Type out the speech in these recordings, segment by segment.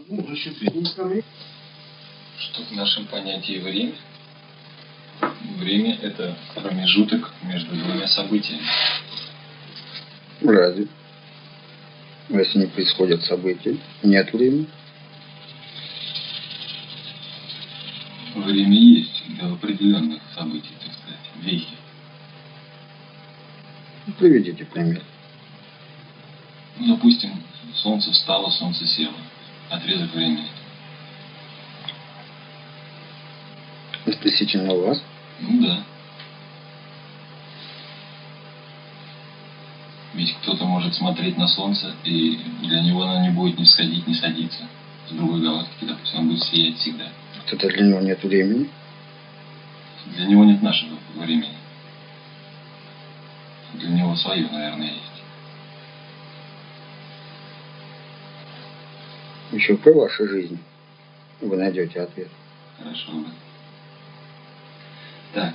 перед Что в нашем понятии время? Время – это промежуток между двумя событиями. Разве? Если не происходят события, нет времени. Время есть для определенных событий, так сказать, вехи. Приведите пример. Ну, допустим, солнце встало, солнце село. Отрезок времени. Относительно вас. Ну да. Ведь кто-то может смотреть на солнце, и для него оно не будет ни всходить, ни садиться с другой галактики, допустим, он будет сиять всегда. Это для него нет времени. Для него нет нашего времени. Для него свое, наверное, есть. Еще про вашу жизнь вы найдете ответ. Хорошо. Так,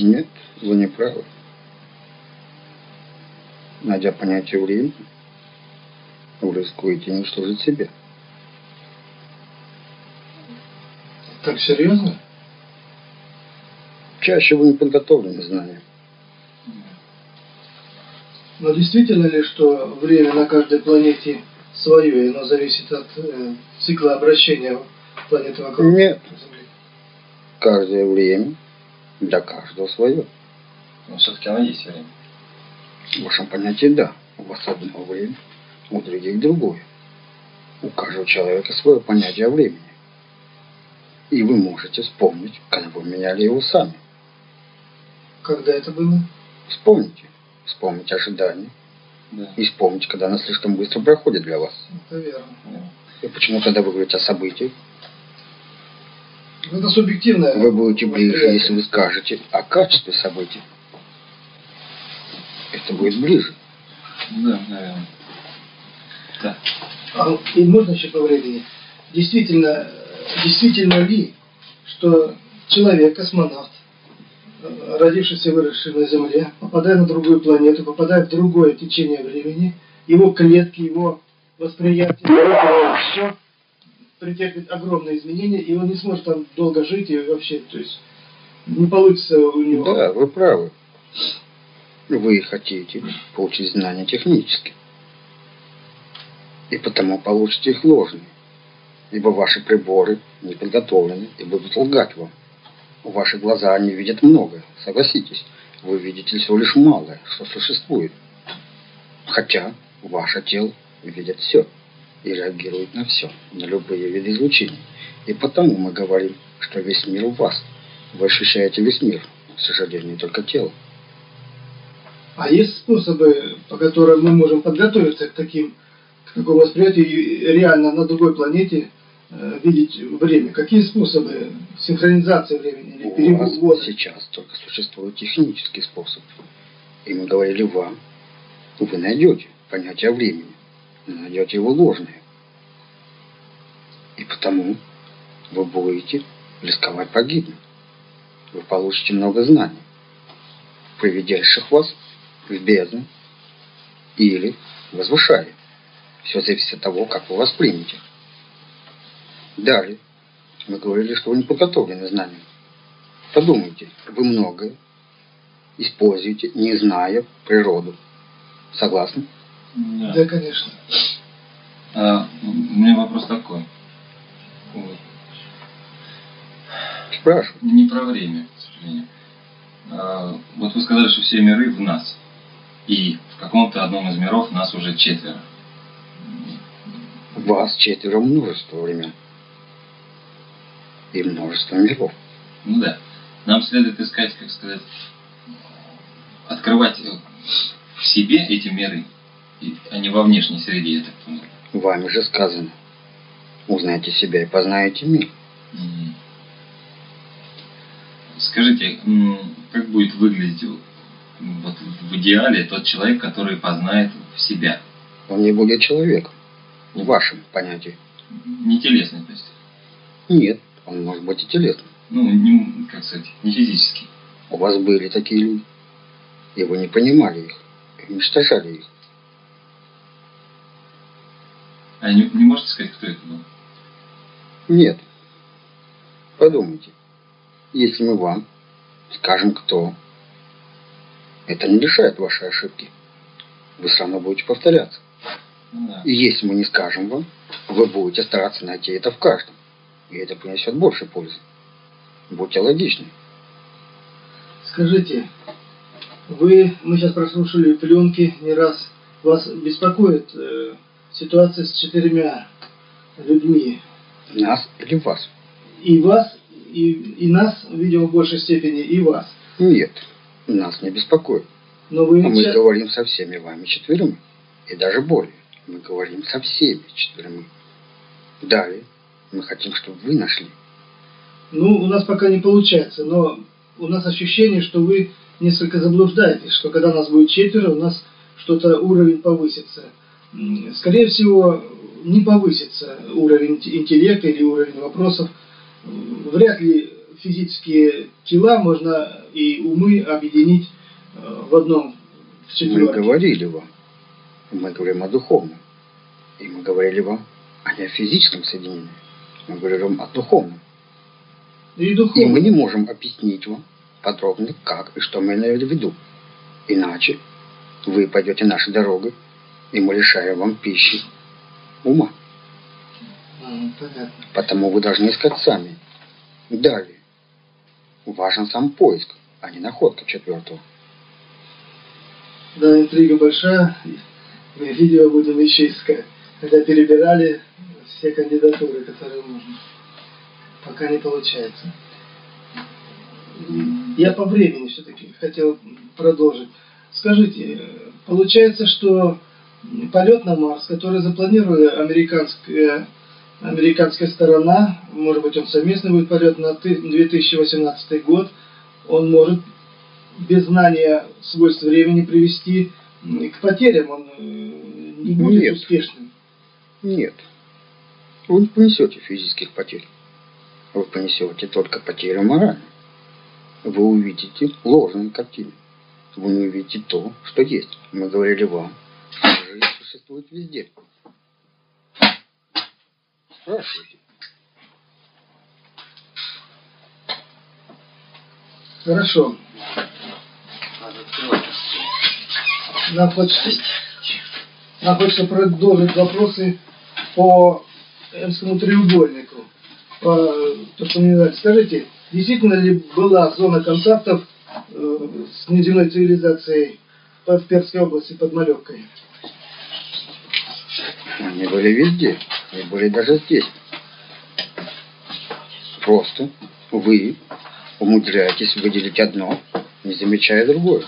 Нет, вы не правы. Найдя понятие времени, вы рискуете уничтожить себя. Так серьезно? Чаще вы не подготовлены знаниям. Но действительно ли, что время на каждой планете свое, и оно зависит от э, цикла обращения планеты вокруг Нет. Земли? Каждое время для каждого свое. но все-таки оно есть время. В вашем понятии да. У вас одно время, у других другое. У каждого человека свое понятие о времени. И вы можете вспомнить, когда вы меняли его сами. Когда это было? Вспомните. Вспомните ожидания. Да. И когда она слишком быстро проходит для вас. Это верно. И почему тогда вы говорите о событиях? Это субъективное. Вы будете ближе, если вы скажете о качестве событий. Это будет ближе. Да, наверное. Да. А, и можно еще по времени? Действительно, э, действительно ли, что человек, космонавт, родившийся и выросший на Земле, попадая на другую планету, попадая в другое течение времени, его клетки, его восприятие, все претерпит огромные изменения, и он не сможет там долго жить и вообще, то есть не получится у него. Да, вы правы. Вы хотите получить знания технически. И потому получите их ложные. Ибо ваши приборы не подготовлены и будут лгать вам. Ваши глаза не видят многое, согласитесь. Вы видите всего лишь малое, что существует. Хотя ваше тело видит все и реагирует на все, на любые виды излучений. И потому мы говорим, что весь мир в вас. Вы ощущаете весь мир, к сожалению, только тело. А есть способы, по которым мы можем подготовиться к таким, к такому восприятию реально на другой планете видеть время? Какие способы синхронизации времени или перевода? сейчас только существует технический способ. И мы говорили вам, вы найдете понятие времени, но найдете его ложное. И потому вы будете рисковать погибнуть. Вы получите много знаний, приведящих вас в бездну или возвышая. Все зависит от того, как вы воспримете. Далее, мы говорили, что вы не подготовлены знаниям. Подумайте, вы многое используете, не зная природу. Согласны? Да. Да, конечно. А, у меня вопрос такой. Вот. Спрашиваю. Не про время, к сожалению. А, вот вы сказали, что все миры в нас. И в каком-то одном из миров нас уже четверо. Вас четверо множество времен. И множество миров. Ну да. Нам следует искать, как сказать, открывать в себе эти миры, и- а не во внешней среде, я так понимаю. Вами же сказано. Узнайте себя и познаете мир. Скажите, как будет выглядеть вот в идеале тот человек, который познает себя? Он не будет человеком. В вашем понятии. Не телесный, то есть. Нет, он может быть и телесным. Ну, не, как сказать, не физический. У вас были такие люди. И вы не понимали их. И уничтожали их. А не, не можете сказать, кто это был? Нет. Подумайте. Если мы вам скажем, кто, это не решает ваши ошибки. Вы все равно будете повторяться. Ну да. И если мы не скажем вам, вы будете стараться найти это в каждом. И это принесет больше пользы. Будьте логичны. Скажите, вы, мы сейчас прослушали пленки не раз, вас беспокоит э, ситуация с четырьмя людьми. Нас или вас? И вас, и, и нас, видимо, в большей степени, и вас. Нет, нас не беспокоит. Но вы... А мы ча- говорим со всеми вами четверыми. И даже более. Мы говорим со всеми четверыми. Далее мы хотим, чтобы вы нашли. Ну, у нас пока не получается, но у нас ощущение, что вы несколько заблуждаетесь, что когда нас будет четверо, у нас что-то уровень повысится. Скорее всего, не повысится уровень инте- интеллекта или уровень вопросов. Вряд ли физические тела можно и умы объединить э, в одном, в Мы говорили вам. Мы говорим о духовном. И мы говорили вам а не о физическом соединении. Мы говорим о духовном. И И духовно. мы не можем объяснить вам подробно, как и что мы имели в виду. Иначе вы пойдете нашей дорогой, и мы лишаем вам пищи ума. М, Понятно. Потому вы должны искать сами. Далее. Важен сам поиск, а не находка четвертого. Да, интрига большая. Мы видео будем еще искать. Когда перебирали все кандидатуры, которые можно. Пока не получается. Я по времени все-таки хотел продолжить. Скажите, получается, что полет на Марс, который запланировала американская, американская сторона, может быть, он совместный будет полет на ты- 2018 год, он может без знания свойств времени привести к потерям, он не будет Нет. успешным. Нет. Вы не понесете физических потерь. Вы понесете только потерю морали. Вы увидите ложную картину. Вы не увидите то, что есть. Мы говорили вам, что жизнь существует везде. Спрашивайте. Хорошо. Нам хочется, нам хочется продолжить вопросы по Эмскому треугольнику. То, что мне нравится. Скажите, действительно ли была зона контактов э, с неземной цивилизацией в Перской области под Малевкой? Они были везде. Они были даже здесь. Просто вы умудряетесь выделить одно, не замечая другое.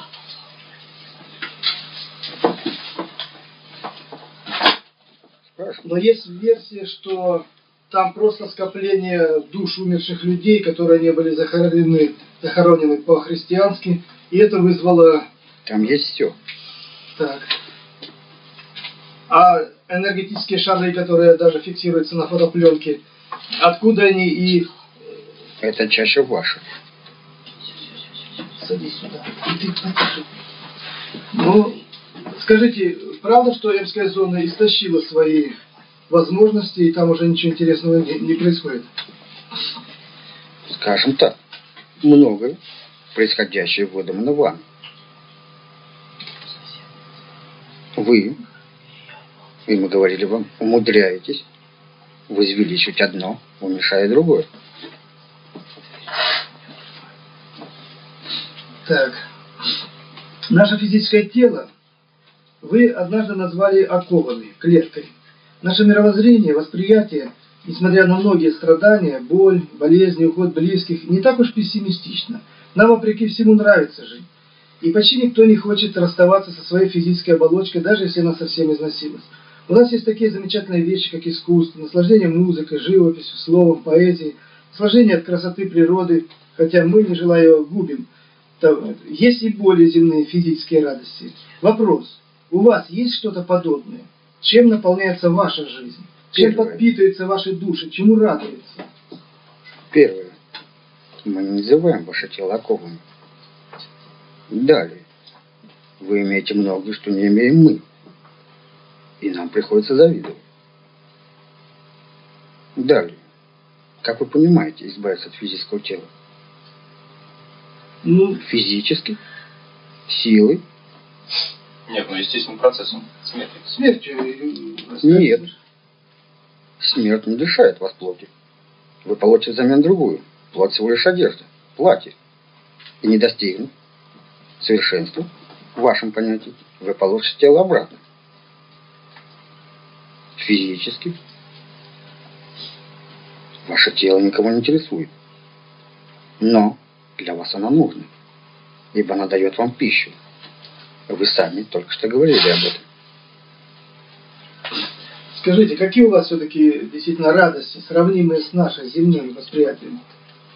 Спрашиваю. Но есть версия, что там просто скопление душ умерших людей, которые не были захоронены, захоронены по-христиански, и это вызвало Там есть все. так. А энергетические шары, которые даже фиксируются на фотопленке, откуда они и... Это чаще ваше. Садись сюда. Ну, скажите, правда, что Эмская зона истощила свои возможности, и там уже ничего интересного не, не происходит? Скажем так, многое, происходящее выдумано вами. Вы, и мы говорили вам, умудряетесь возвеличивать одно, уменьшая другое. Так. Наше физическое тело вы однажды назвали окованной, клеткой. Наше мировоззрение, восприятие, несмотря на многие страдания, боль, болезни, уход близких, не так уж пессимистично. Нам, вопреки всему, нравится жить. И почти никто не хочет расставаться со своей физической оболочкой, даже если она совсем износилась. У нас есть такие замечательные вещи, как искусство, наслаждение музыкой, живописью, словом, поэзией, наслаждение от красоты природы, хотя мы, не желая ее, губим. Есть и более земные физические радости. Вопрос. У вас есть что-то подобное? Чем наполняется ваша жизнь? Чем Первое. подпитывается ваши души? Чему радуется? Первое. Мы не называем ваше тело оковами. Далее. Вы имеете многое, что не имеем мы. И нам приходится завидовать. Далее. Как вы понимаете, избавиться от физического тела? Ну, Физически? Силой? Нет, ну естественным процессом. Смерти. смертью. э, Нет. Смерть не лишает вас плоти. Вы получите взамен другую. Плоть всего лишь одежда, платье. И не достигнув совершенства, в вашем понятии, вы получите тело обратно. Физически. Ваше тело никого не интересует. Но для вас оно нужно, ибо оно дает вам пищу. Вы сами только что говорили об этом. Скажите, какие у вас все-таки действительно радости, сравнимые с нашей земным восприятием?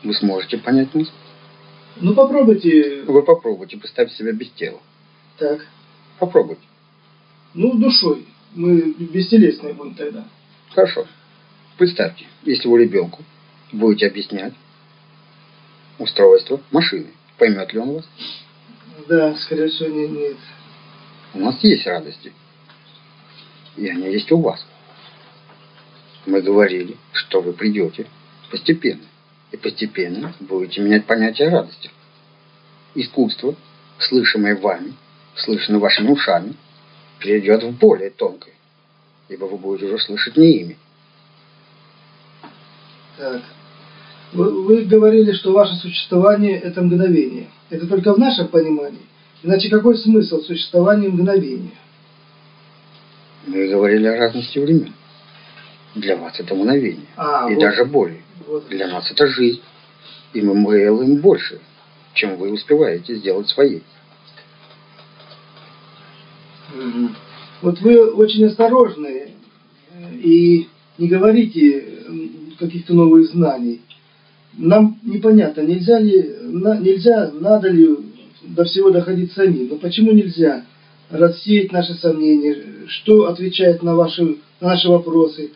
Вы сможете понять нас? Ну, попробуйте Вы попробуйте представить себя без тела. так. Попробуйте. Ну, душой. Мы бестелесные будем тогда. Хорошо. Представьте, если вы ребенку будете объяснять устройство машины, поймет ли он вас? Да, скорее всего, не, нет. У нас есть радости. И они есть у вас. Мы говорили, что вы придете постепенно. И постепенно будете менять понятие радости. Искусство, слышимое вами, слышанное вашими ушами, перейдет в более тонкое. Ибо вы будете уже слышать не ими. Так. Вы, вы говорили, что ваше существование – это мгновение. Это только в нашем понимании. Иначе какой смысл существования мгновения? Мы говорили о разности времен. Для вас это мгновение. А, и вот. даже более. Вот. Для нас это жизнь. И мы делаем больше, чем вы успеваете сделать своей. Вот вы очень осторожны э, и не говорите каких-то новых знаний. Нам непонятно, нельзя ли, на- нельзя, надо ли до всего доходить самим. Но почему нельзя рассеять наши сомнения? Что отвечает на, ваши, на наши вопросы?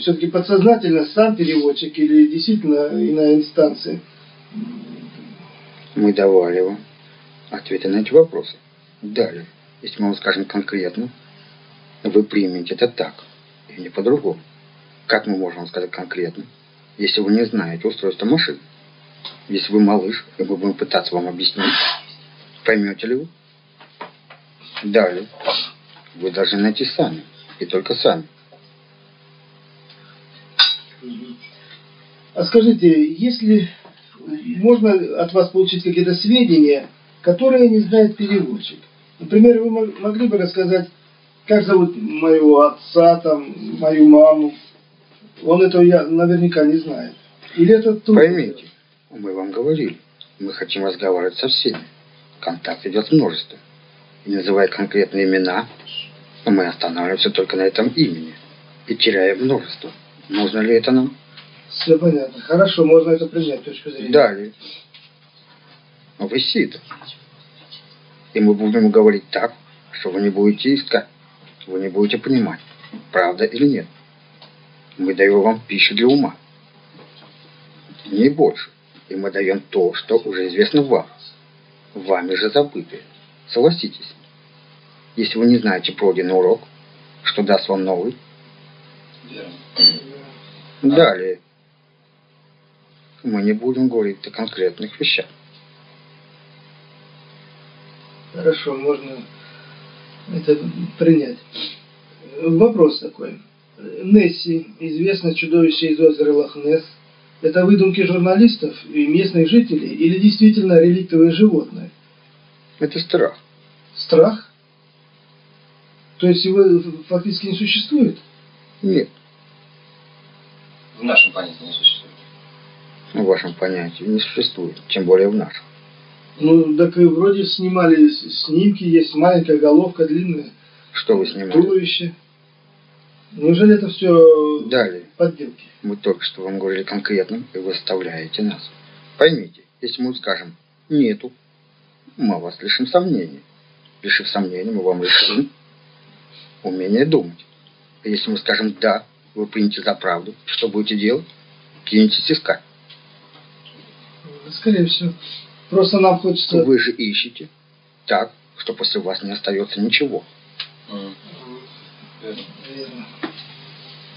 Все-таки подсознательно сам переводчик или действительно иная инстанция? Мы давали вам ответы на эти вопросы. Далее, если мы вам скажем конкретно, вы примете это так, и не по-другому. Как мы можем сказать конкретно, если вы не знаете устройства машины? Если вы малыш, и мы будем пытаться вам объяснить, поймете ли вы? Далее, вы должны найти сами, и только сами. А скажите, если можно от вас получить какие-то сведения, которые не знает переводчик? Например, вы мо- могли бы рассказать, как зовут моего отца, там, мою маму? Он этого я наверняка не знает. Или это трудно Поймите, мы вам говорили, мы хотим разговаривать со всеми. Контакт идет множество. И называя конкретные имена, мы останавливаемся только на этом имени и теряем множество. Нужно ли это нам? Все понятно. Хорошо, можно это принять, точку зрения. Далее. Вы сито. И мы будем говорить так, что вы не будете искать, вы не будете понимать, правда или нет. Мы даем вам пищу для ума. Не больше. И мы даем то, что уже известно вам. Вами же забытое. Согласитесь. Если вы не знаете пройденный урок, что даст вам новый. Далее. Мы не будем говорить о конкретных вещах. Хорошо, можно это принять. Вопрос такой. Несси, известное чудовище из озера Лохнесс, это выдумки журналистов и местных жителей или действительно реликтовое животное? Это страх. Страх? То есть его фактически не существует? Нет, В нашем понятии не существует. в вашем понятии не существует, тем более в нашем. Ну, так и вроде снимали снимки, есть маленькая головка, длинное Что вы снимали? туловище. Неужели это все Далее. подделки? Мы только что вам говорили конкретно, и вы оставляете нас. Поймите, если мы скажем «нету», мы вас лишим сомнений. Лишив сомнений, мы вам лишим умения думать. И если мы скажем «да», вы примете за правду, что будете делать? Кинетесь искать. Скорее всего. Просто нам хочется... Вы же ищете так, что после вас не остается ничего. Верно. Верно.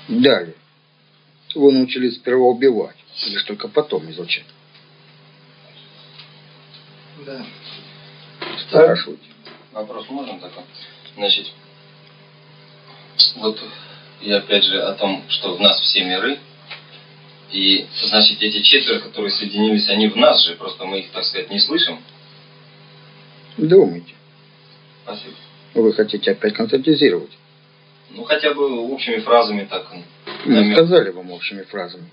Далее. Вы научились сперва убивать, лишь только потом изучать. Да. Спрашивайте. Вопрос можно такой? Значит, вот и опять же о том, что в нас все миры, и, значит, эти четверо, которые соединились, они в нас же, просто мы их, так сказать, не слышим. Думайте. Спасибо. Вы хотите опять конкретизировать. Ну, хотя бы общими фразами так. Мы намек. сказали вам общими фразами.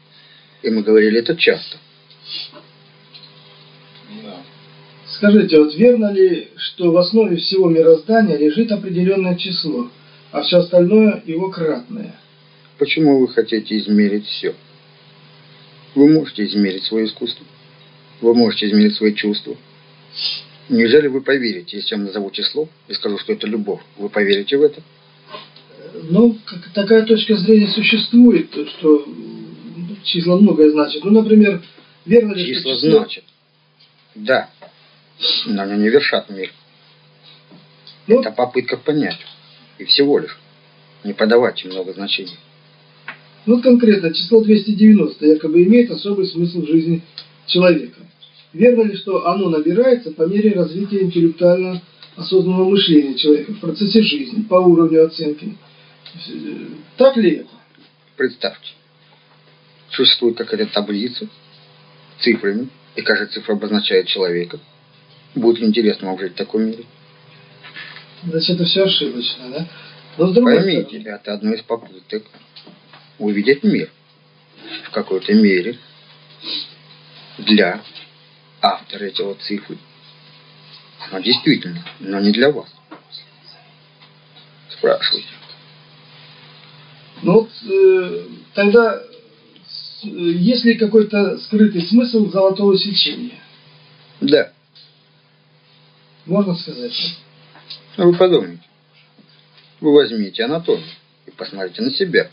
И мы говорили это часто. Да. Скажите, вот верно ли, что в основе всего мироздания лежит определенное число, а все остальное его кратное? Почему вы хотите измерить все? Вы можете измерить свое искусство. Вы можете измерить свои чувства. Неужели вы поверите, если я вам назову число и скажу, что это любовь? Вы поверите в это? Ну, как, такая точка зрения существует, то, что числа многое значит. Ну, например, верно ли, Числа что число... значит. Да. Но они не вершат мир. Ну, Это попытка понять. И всего лишь. Не подавать им много значений. ну, конкретно, число 290 якобы имеет особый смысл в жизни человека. Верно ли, что оно набирается по мере развития интеллектуально осознанного мышления человека в процессе жизни, по уровню оценки? Так ли это? Представьте. Существует какая-то таблица цифрами, и каждая цифра обозначает человека. Будет ли интересно вам жить в таком мире? Значит, это все ошибочно, да? Но с другой Поймите, стороны, это одно из попыток увидеть мир в какой-то мере для автора этого цифры. Оно действительно, но не для вас. Спрашивайте. Ну вот э, тогда э, есть ли какой-то скрытый смысл золотого сечения? Да, Можно сказать? но вы подумайте. Вы возьмите анатомию и посмотрите на себя.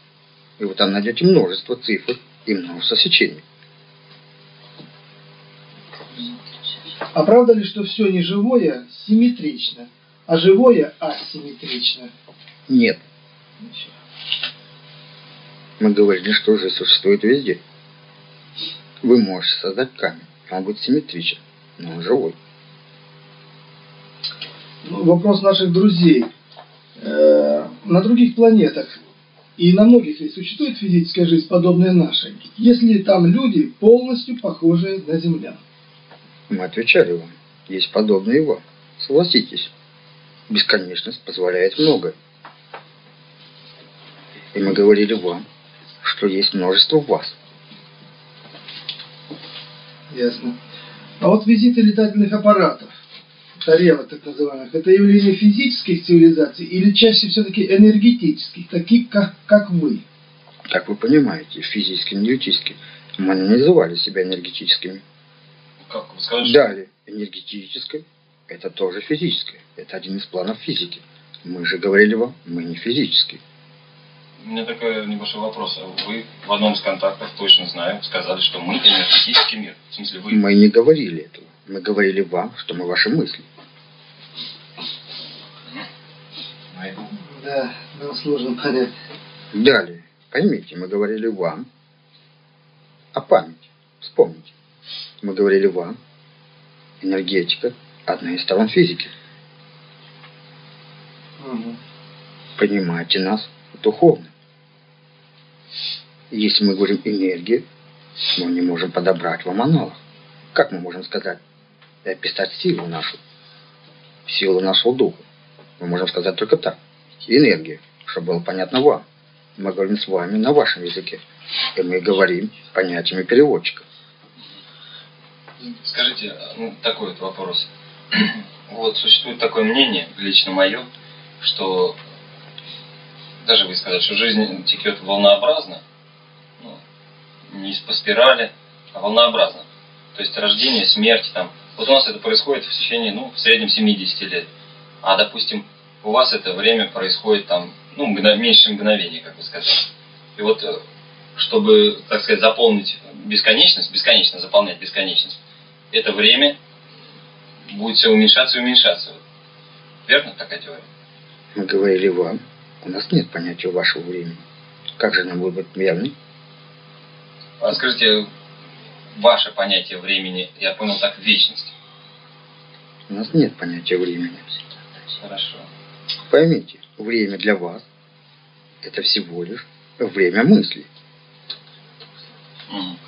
И вы там найдете множество цифр и множество сечений. А правда ли, что все неживое симметрично, а живое асимметрично? Нет. Мы говорили, что жизнь существует везде. Вы можете создать камень, он будет симметричен, но он живой. Ну, вопрос наших друзей. Э, на других планетах и на многих ли существует физическая жизнь, подобная нашей? Если там люди полностью похожие на землян? Мы отвечали вам, есть подобные вам. Согласитесь, бесконечность позволяет многое. И мы говорили вам, что есть множество вас. Ясно. А вот визиты летательных аппаратов, тарелок так называемых, это явление физических цивилизаций или чаще все-таки энергетических, таких как, как вы? Как вы понимаете, физически, энергетически. Мы не называли себя энергетическими. Как вы скажете? Далее, энергетическое – это тоже физическое. Это один из планов физики. Мы же говорили вам, мы не физические. У меня такой небольшой вопрос. Вы в одном из контактов, точно знаю, сказали, что мы энергетический мир. В смысле, вы... Мы не говорили этого. Мы говорили вам, что мы ваши мысли. Мы- Да, нам сложно понять. Далее, поймите, мы говорили вам о памяти. Вспомните. Мы говорили вам, энергетика – одна из сторон физики. Мгм. Понимаете нас духовно. Если мы говорим энергия, мы не можем подобрать вам аналог. Как мы можем сказать и описать силу нашу, силу нашего духа? Мы можем сказать только так. Энергия, чтобы было понятно вам. Мы говорим с вами на вашем языке. И мы говорим понятиями переводчика. Скажите, ну, такой вот вопрос. Вот существует такое мнение, лично мое, что даже вы сказали, что жизнь текет волнообразно, ну, не по спирали, а волнообразно. То есть рождение, смерть там. Вот у нас это происходит в течение, ну, в среднем 70 лет. А, допустим, у вас это время происходит там, ну, мгно- меньше мгновений, как вы сказали. И вот, э, чтобы, так сказать, заполнить бесконечность, бесконечно заполнять бесконечность, это время будет все уменьшаться и уменьшаться. Верно такая теория? Мы говорили вам, у нас нет понятия вашего времени. Как же нам будет верным? А скажите, ваше понятие времени, я понял так, вечность. У нас нет понятия времени. Хорошо. Поймите, время для вас – это всего лишь время мысли. Мгм.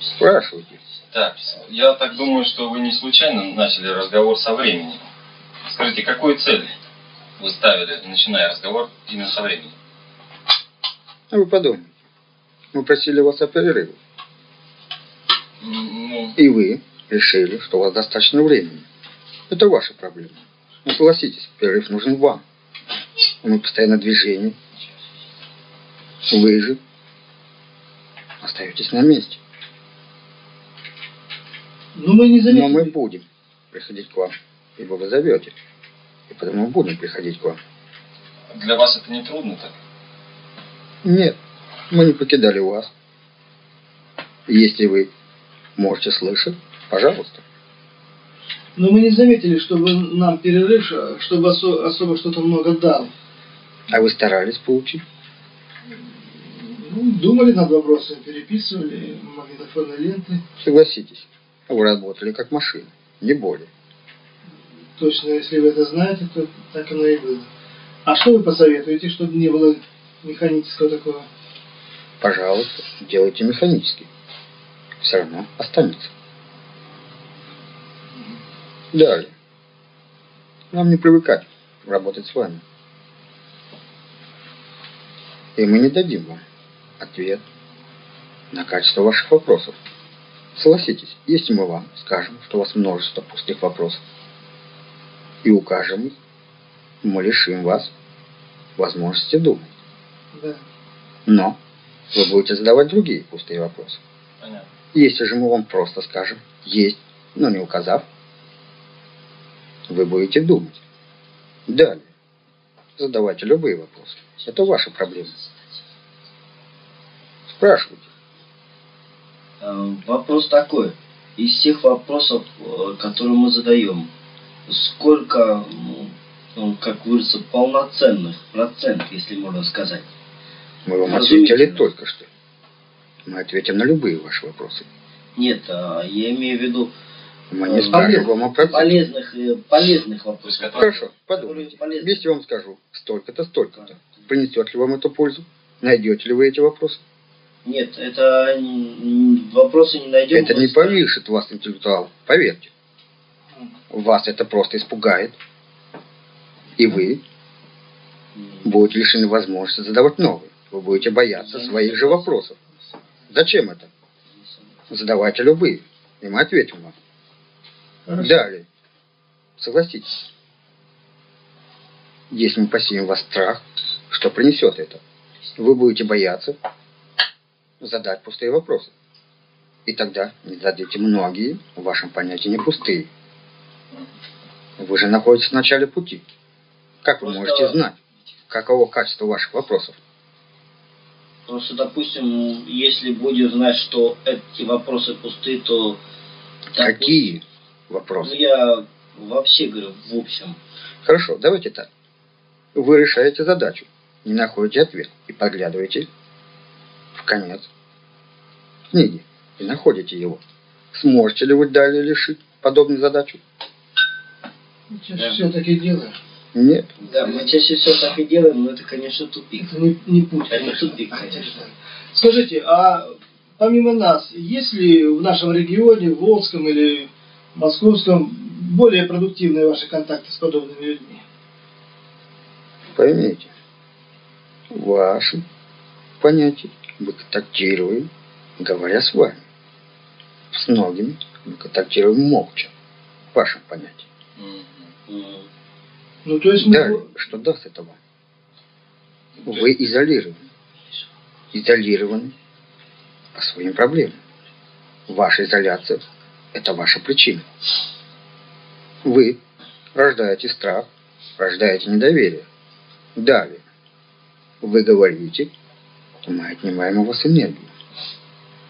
Спрашивайте. Так, я так думаю, что вы не случайно начали разговор со временем. Скажите, какую цель вы ставили, начиная разговор именно со временем? А вы подумайте. Мы просили вас о перерыве. Ну, И вы решили, что у вас достаточно времени. Это ваша проблема. Но согласитесь, перерыв нужен вам. Мы постоянно в движении. Вы же остаетесь на месте. Ну, мы не заметили. Но мы будем приходить к вам, ибо вы зовете. И потому мы будем приходить к вам. для вас это не трудно так? Нет, мы не покидали вас. Если вы можете слышать, пожалуйста. Но мы не заметили, чтобы нам перерыв, чтобы осо- особо что-то много дал. А вы старались получить? Ну, думали над вопросом, переписывали магнитофонные ленты. Согласитесь, вы работали как машина, не более. Точно, если вы это знаете, то так оно и было. А что вы посоветуете, чтобы не было механического такого? Пожалуйста, делайте механически. Все равно останется. Далее. Нам не привыкать работать с вами. И мы не дадим вам ответ на качество ваших вопросов. Согласитесь, если мы вам скажем, что у вас множество пустых вопросов, и укажем мы лишим вас возможности думать. Да. Но вы будете задавать другие пустые вопросы. Понятно. Если же мы вам просто скажем «есть», но не указав, вы будете думать. Далее. Задавайте любые вопросы. Это ваша проблема. Спрашивайте. Э, Вопрос такой. Из всех вопросов, э, которые мы задаем, сколько, ну, ну, как говорится, полноценных процент, если можно сказать? Мы вам ответили только что. Мы ответим на любые ваши вопросы. Нет, а, я имею в виду Мы не Э, скажем вам о полезных, э, полезных вопросов. Которые- Хорошо, подумайте. полезны. Если я вам скажу столько-то, столько-то, принесет ли вам это пользу? Найдете ли вы эти вопросы? Нет, это вопросы не найдем. Это не повышит вас интеллектуал, поверьте. Вас это просто испугает. И вы будете лишены возможности задавать новые. Вы будете бояться своих же вопросов. Зачем это? Задавайте любые, и мы ответим вам. Хорошо. Далее. Согласитесь. Если мы посеем вас страх, что принесет это? Вы будете бояться задать пустые вопросы. И тогда не зададите многие, в вашем понятии, не пустые. Вы же находитесь в начале пути. Как вы Просто- можете знать, каково качество ваших вопросов? Просто, допустим, если будем знать, что эти вопросы пустые, то... допустим, Какие Ну, вопросы? я вообще говорю, в общем. Хорошо, давайте так. Вы решаете задачу, не находите ответ и подглядываете в конец книги и находите его. Сможете ли вы далее решить подобную задачу? Чаще всего так и делаем. Нет. Да, мы чаще всего так и делаем, но это, конечно, тупик. Это не, не путь, Это конечно. тупик, конечно. Скажите, а помимо нас, есть ли в нашем регионе, в Волжском или Московском, более продуктивные ваши контакты с подобными людьми? Поймите, ваши понятия мы контактируем, говоря с вами. С многими мы контактируем молча, в вашем понятии. Мгм. М, Ну, то есть мы... Далее, что даст это вам? Вы изолированы. Изолированы по своим проблемам. Ваша изоляция – это ваша причина. Вы рождаете страх, рождаете недоверие. Далее. Вы говорите, мы отнимаем у вас энергию.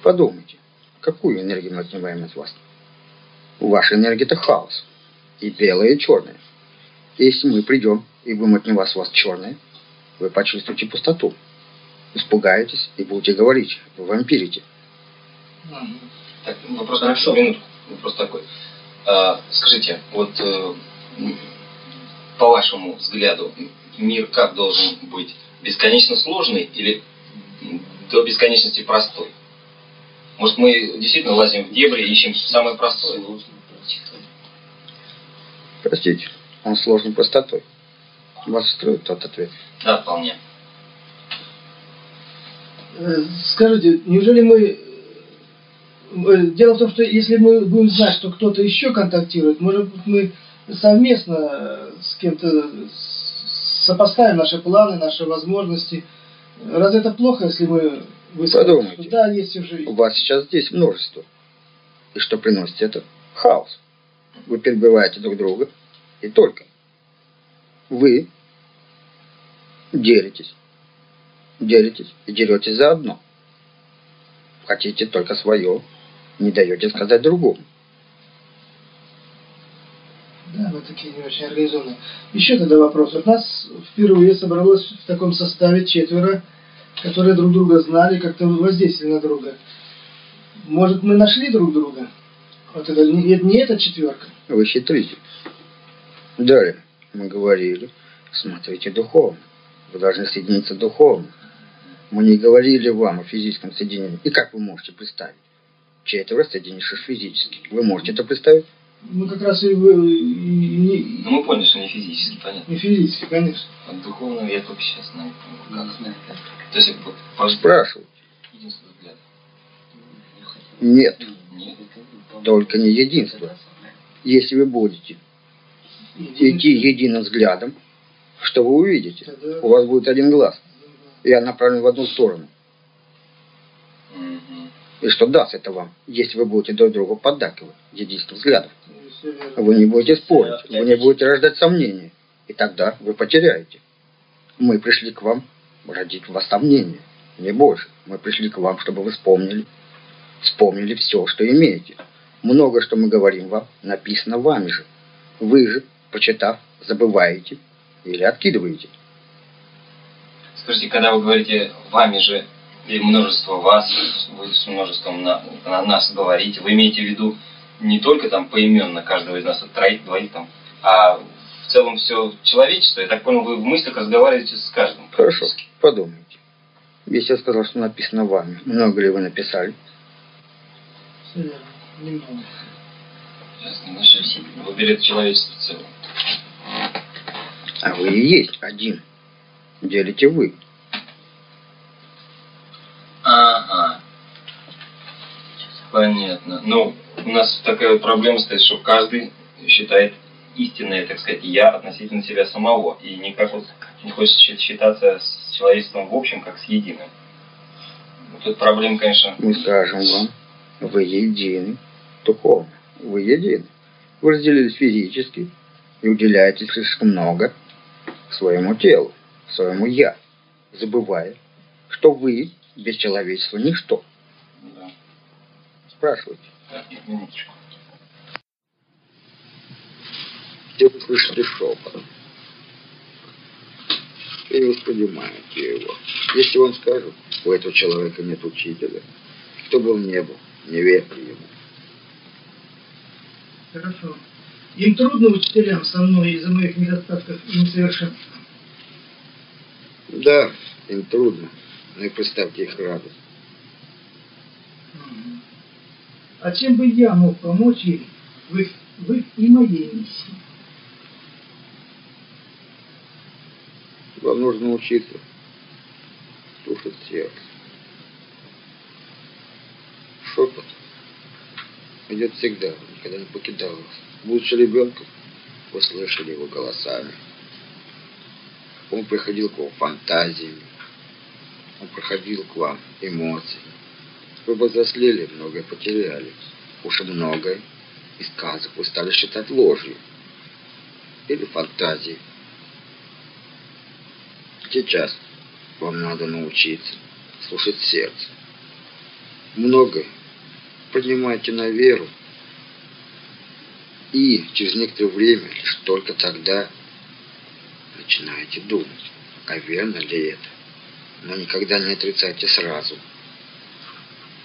Подумайте, какую энергию мы отнимаем от вас? Ваша энергия – это хаос. И белое, и черное. Если мы придем и будем отнимать с вас черное, вы почувствуете пустоту. Испугаетесь и будете говорить, вы вампирите. Так, вопрос Хорошо. минутку. Вопрос такой. А, скажите, вот э, по вашему взгляду, мир как должен быть? Бесконечно сложный или до бесконечности простой? Может, мы действительно лазим в дебри и ищем самое простое? Простите, он сложной простотой. Вас устроит тот ответ? Да, вполне. Э, скажите, неужели мы... Э, дело в том, что если мы будем знать, что кто-то еще контактирует, может быть, мы совместно с кем-то сопоставим наши планы, наши возможности. Разве это плохо, если мы Подумайте. Да, есть уже. У вас сейчас здесь множество. И что приносит это? Хаос. Вы перебиваете друг друга. И только. Вы делитесь. Делитесь и деретесь заодно. Хотите только свое. Не даете сказать другому. Да, мы такие не очень организованные. Еще тогда вопрос. Вот нас впервые собралось в таком составе четверо которые друг друга знали, как-то воздействовали на друга. Может, мы нашли друг друга? Вот это не, не эта четверка. Вы хитрите. Далее мы говорили, смотрите духовно. Вы должны соединиться духовно. Мы не говорили вам о физическом соединении. И как вы можете представить? Четверо соединившись физически. Вы можете это представить? Ну, как раз и, и, и не... Ну, мы поняли, что не физически, понятно. Не физически, конечно. А духовно я только сейчас знаю, как знаю. То есть, Спрашивайте. Нет. Нет. Только не единство. Если вы будете идти единым взглядом, что вы увидите? У вас будет один глаз. Я направлен в одну сторону. И что даст это вам, если вы будете друг другу поддакивать единство взглядов? Вы не будете спорить, вы не будете рождать сомнения. И тогда вы потеряете. Мы пришли к вам родить в вас сомнения, не больше. Мы пришли к вам, чтобы вы вспомнили, вспомнили все, что имеете. Много, что мы говорим вам, написано вами же. Вы же, почитав, забываете или откидываете. Скажите, когда вы говорите «вами же» и множество вас, вы с множеством на, на нас говорите, вы имеете в виду не только там поименно каждого из нас, от троих, двоих там, а в целом все человечество. Я так понял, вы в мыслях разговариваете с каждым. Хорошо, подумайте. Если я сказал, что написано вами, много ли вы написали? Немного. Ясно, значит, вы берете человечество в целом. А вы и есть один. Делите вы. Ага. Понятно. Ну, у нас такая вот проблема стоит, что каждый считает истинное, так сказать, я относительно себя самого. И никак вот не хочет считаться с человечеством в общем, как с единым. Тут проблема, конечно... Мы скажем вам, вы едины духовно. Вы едины. Вы разделились физически и уделяете слишком много своему телу, своему «я», забывая, что вы без человечества ничто. Да. Спрашивайте. Так, минуточку. Где вы слышите шепот? И воспринимаете его. Если вам скажут, у этого человека нет учителя, кто был не был, не верьте ему. Хорошо. Им трудно учителям со мной из-за моих недостатков и несовершенств? Да, им трудно. Но и представьте их радость. А чем бы я мог помочь им в их, в их и моей миссии? Вам нужно учиться слушать сердце. Шепот идет всегда, никогда не покидал вас. Будучи ребенком, вы слышали его голосами. Он приходил к вам фантазиями. Он приходил к вам эмоциями. Вы повзрослели, многое потеряли. Уж многое из сказок вы стали считать ложью или фантазией. Сейчас вам надо научиться слушать сердце. Многое поднимайте на веру. И через некоторое время, лишь только тогда, начинаете думать, а верно ли это. но никогда не отрицайте сразу.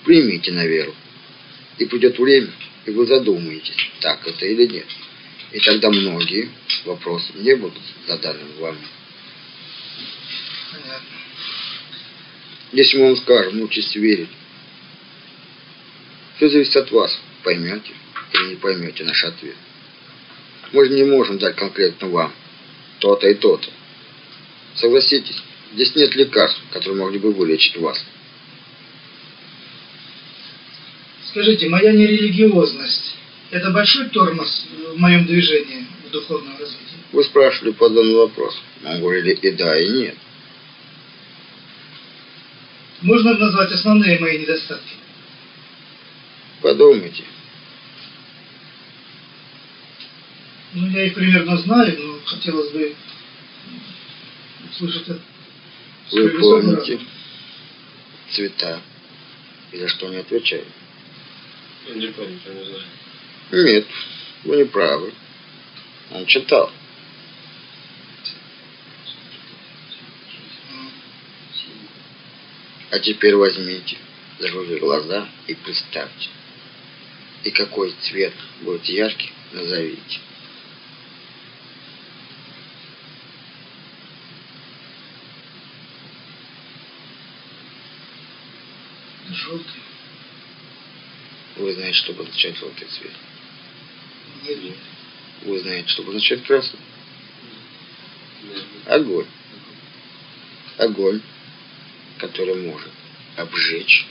Примите на веру. И придет время, и вы задумаетесь, так это или нет. И тогда многие вопросы не будут заданы вами. Понятно. Если мы вам скажем, научитесь верить, все зависит от вас, поймете или не поймете наш ответ. Мы же не можем дать конкретно вам то-то и то-то. Согласитесь, здесь нет лекарств, которые могли бы вылечить вас. Скажите, моя нерелигиозность – это большой тормоз в моем движении в духовном развитии? Вы спрашивали по данному вопросу. Мы говорили и да, и нет. Можно назвать основные мои недостатки? Подумайте. Ну, я их примерно знаю, но хотелось бы услышать от Вы помните цвета и за что не отвечаю? Я не помню, я не знаю. Нет, вы не правы. Он читал. А теперь возьмите, закройте глаза и представьте. И какой цвет будет яркий, назовите. Желтый. Вы знаете, что означает желтый цвет. Нет. Вы знаете, что означает красный. Да. Огонь. Огонь, который может обжечь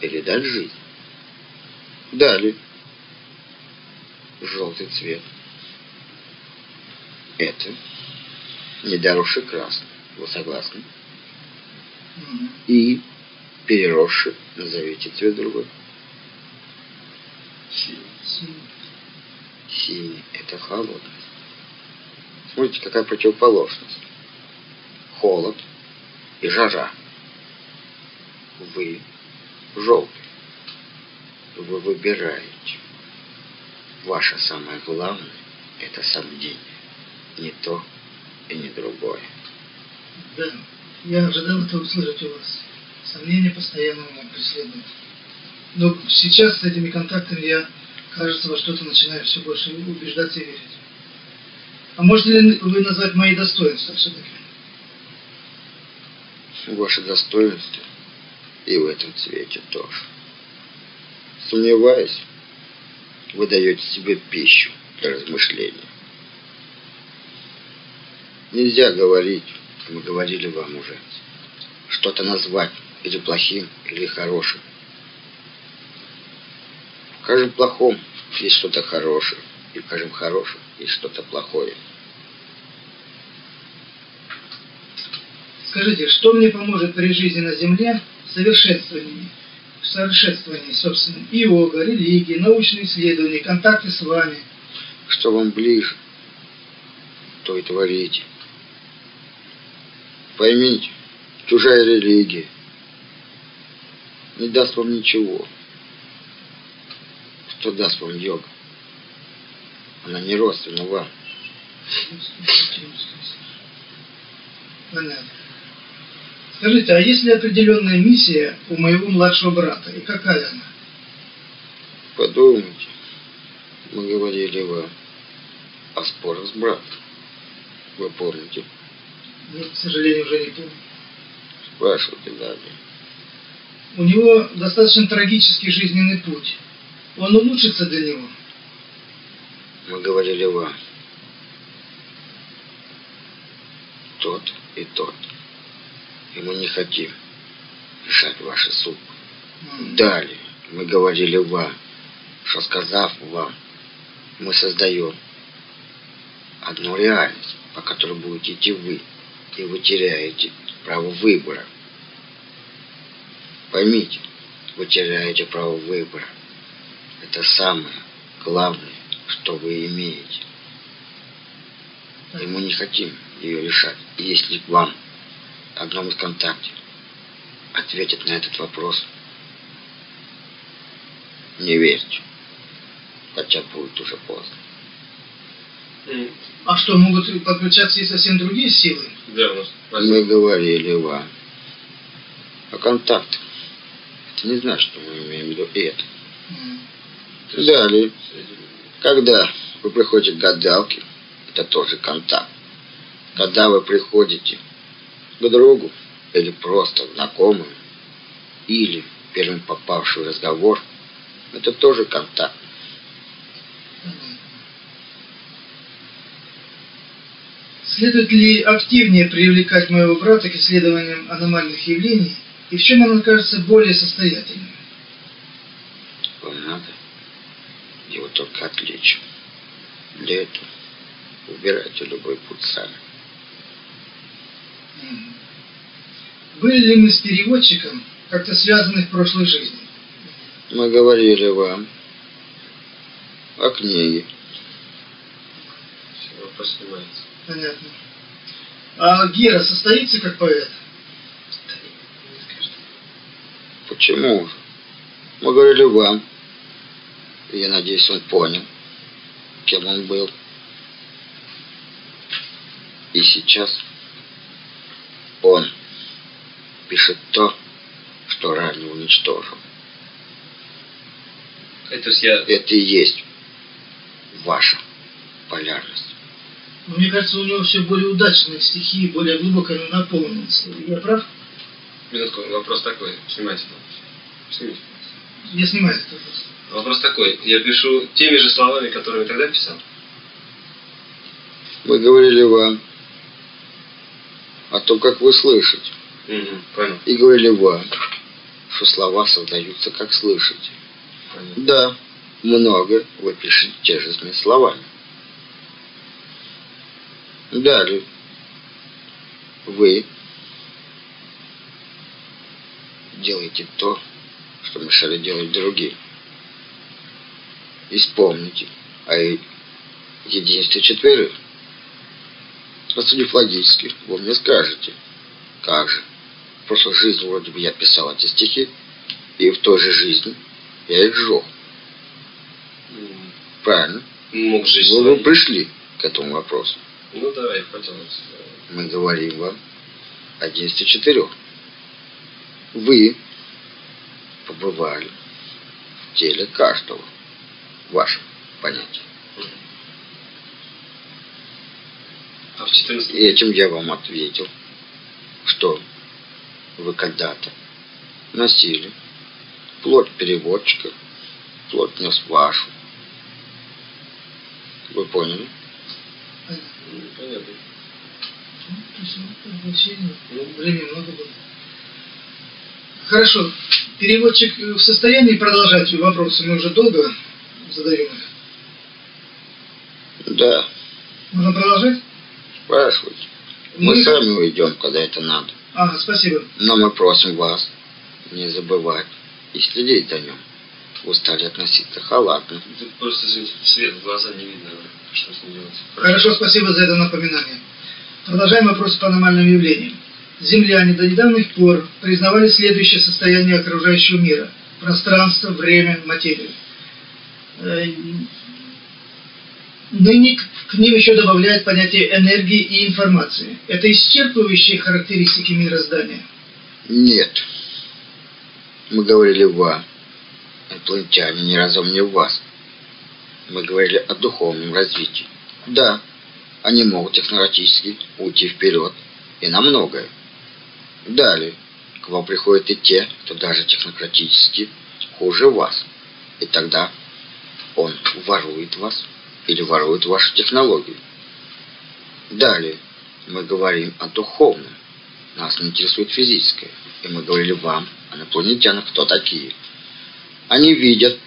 или дать жизнь. Далее. Желтый цвет. Это не дороже красный. Вы согласны? Мгм. И переросший, назовите цвет другой. Синий. Синий – это холодность. Смотрите, какая противоположность. Холод и жара. Вы желтый. Вы выбираете. Ваше самое главное – это сомнение. Не то и не другое. Да, я ожидал это услышать у вас. Сомнения постоянно меня преследуют. Но сейчас с этими контактами я, кажется, во что-то начинаю все больше убеждаться и верить. А можете ли вы назвать мои достоинства все-таки? Ваше достоинство и в этом цвете тоже. Сомневаюсь, вы даете себе пищу для размышления. Нельзя говорить, мы говорили вам уже, что-то назвать или плохим, или хорошим. В каждом плохом есть что-то хорошее, и в каждом хорошем есть что-то плохое. Скажите, что мне поможет при жизни на Земле в совершенствовании, в совершенствовании, собственно, йога, религии, научные исследования, контакты с вами? Что вам ближе, то и творите. Поймите, чужая религия не даст вам ничего. Что даст вам йога? Она не родственна вам. Понятно. Скажите, а есть ли определенная миссия у моего младшего брата? И какая она? Подумайте, мы говорили вам о спорах с братом. Вы помните? Я, к сожалению, уже не помню. Спрашивайте далее. У него достаточно трагический жизненный путь. Он улучшится для него? Мы говорили вам. Тот и тот. И мы не хотим решать ваши судьбы. Далее мы говорили вам, что сказав вам, мы создаем одну реальность, по которой будете идти вы, и вы теряете право выбора. Поймите, вы теряете право выбора. Это самое главное, что вы имеете. И мы не хотим ее решать. И если вам одном из контактов ответит на этот вопрос, не верьте. Хотя будет уже поздно. М, А что, могут подключаться и совсем другие силы? Нас Мы говорили вам, контакт. Это не значит, что мы имеем в виду это. М. Далее, когда вы приходите к гадалке, это тоже контакт. Когда вы приходите к другу или просто к знакомому, или первым попавший разговор, это тоже контакт. Следует ли активнее привлекать моего брата к исследованиям аномальных явлений, и в чем он окажется более состоятельным? Вам надо его только отвлечь. Для этого выбирайте любой путь сами. Были ли мы с переводчиком как-то связаны в прошлой жизни? Мы говорили вам о книге. Все, вопрос снимается. Понятно. А Гера состоится как поэт? Почему же? Мы говорили вам. Я надеюсь, он понял, кем он был. И сейчас он пишет то, что ранее уничтожил. Это я... Это и есть ваша полярность. Но мне кажется, у него все более удачные стихи, более глубокая наполненность. Я прав? Минутку, вопрос такой. Снимайте. Снимите. Я снимаю этот вопрос. Вопрос такой. Я пишу теми же словами, которыми тогда писал? Мы говорили вам о том, как вы слышите. Угу, понял. И говорили вам, что слова создаются, как слышите. понял. Да, много вы пишете те же словами. Далее. Вы делаете то, что мешали делать другим. И вспомните о единстве четверых. Рассудив логически, вы мне скажете, как же, в прошлой жизни вроде бы я писал эти стихи, и в той же жизни я их сжег. Правильно? Мог жить Вы, вы пришли к этому вопросу. Ну давай, потянуться. Мы говорим вам о действии четырех. Вы побывали в теле каждого. Ваше понятие. А в 14 И этим я вам ответил, что вы когда-то носили плоть переводчика, плоть нес вашу. Вы поняли? Понятно. Понятно. Ну, было. Хорошо. Переводчик в состоянии продолжать вопросы? Мы уже долго задаем их. Да, Можно продолжать? Спрашивайте. Ну Мы и- сами уйдем, когда это надо. Ага, спасибо. Но мы просим вас не забывать и следить за нем. Вы стали относиться халатно. Тут просто, извините, свет в глаза не видно. Что с ним делать? Хорошо, спасибо за это напоминание. Продолжаем вопрос по аномальным явлениям. Земляне до недавних пор признавали следующее состояние окружающего мира. Пространство, время, материю. Ныне к- ним еще добавляют понятие энергии и информации. Это исчерпывающие характеристики мироздания. Нет. Мы говорили вам. Инопланетяне не разумнее вас. Мы говорили о духовном развитии. Да, они могут технологически уйти вперед и на многое. Далее, к вам приходят и те, кто даже технократически хуже вас. И тогда он ворует вас или ворует вашу технологию. Далее, мы говорим о духовном. Нас не интересует физическое. И мы говорили вам, инопланетянам, кто такие. Они видят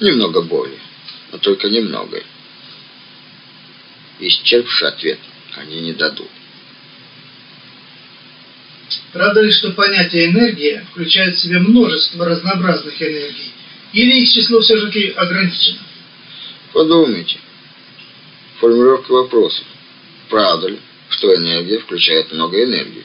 немного боли, но только немного. Исчерпший ответ они не дадут. Правда ли, что понятие энергия включает в себя множество разнообразных энергий? Или их число все-таки ограничено? Подумайте. Формулировка вопроса. Правда ли, что энергия включает много энергии?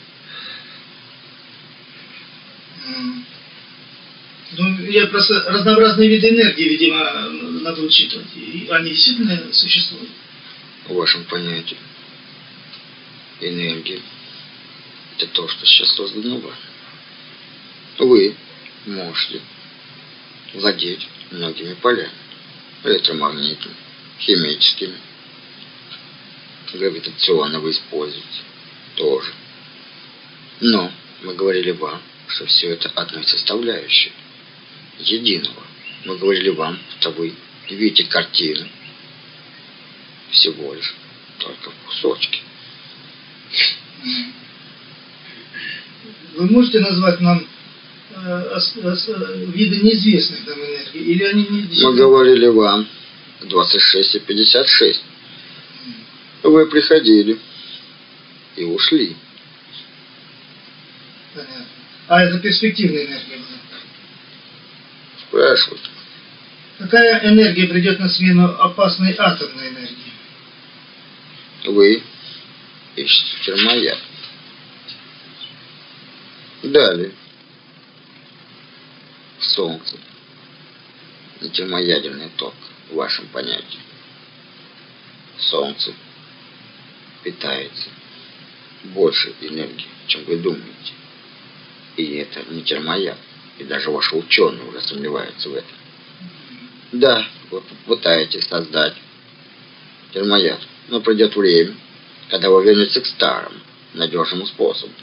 Ну, я просто разнообразные виды энергии, видимо, надо учитывать. И они действительно существуют. В вашем понятии. Энергия – это то, что сейчас создано вами. Вы можете владеть многими полями. Электромагнитными, химическими, гравитационно вы используете тоже. Но мы говорили вам, что все это одной составляющей единого. Мы говорили вам, что вы видите картину всего лишь только в кусочке. Вы можете назвать нам виды неизвестных нам энергий? Или они не Мы говорили вам 26 и 56. Вы приходили и ушли. Понятно. А это перспективная энергия была. Спрашивают. Какая энергия придет на смену опасной атомной энергии? Вы ищете термояд. Далее. Солнце. Термоядерный ток в вашем понятии. Солнце питается больше энергии, чем вы думаете. И это не термояд. И даже ваши ученые уже сомневаются в этом. Да, вы пытаетесь создать термояд. Но придет время, когда вы вернетесь к старому, надежному способу.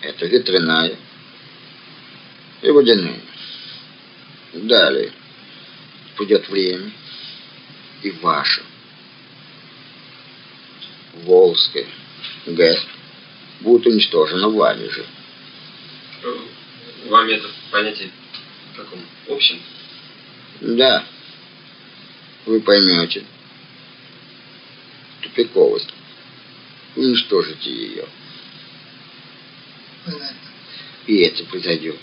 Это ветряная и водяная. Далее придет время, и ваша Волжская ГЭС будет уничтожена вами же. Вами это понятие в каком? Общем? Да, вы поймете тупиковость. Уничтожите ее. Понятно. И это произойдет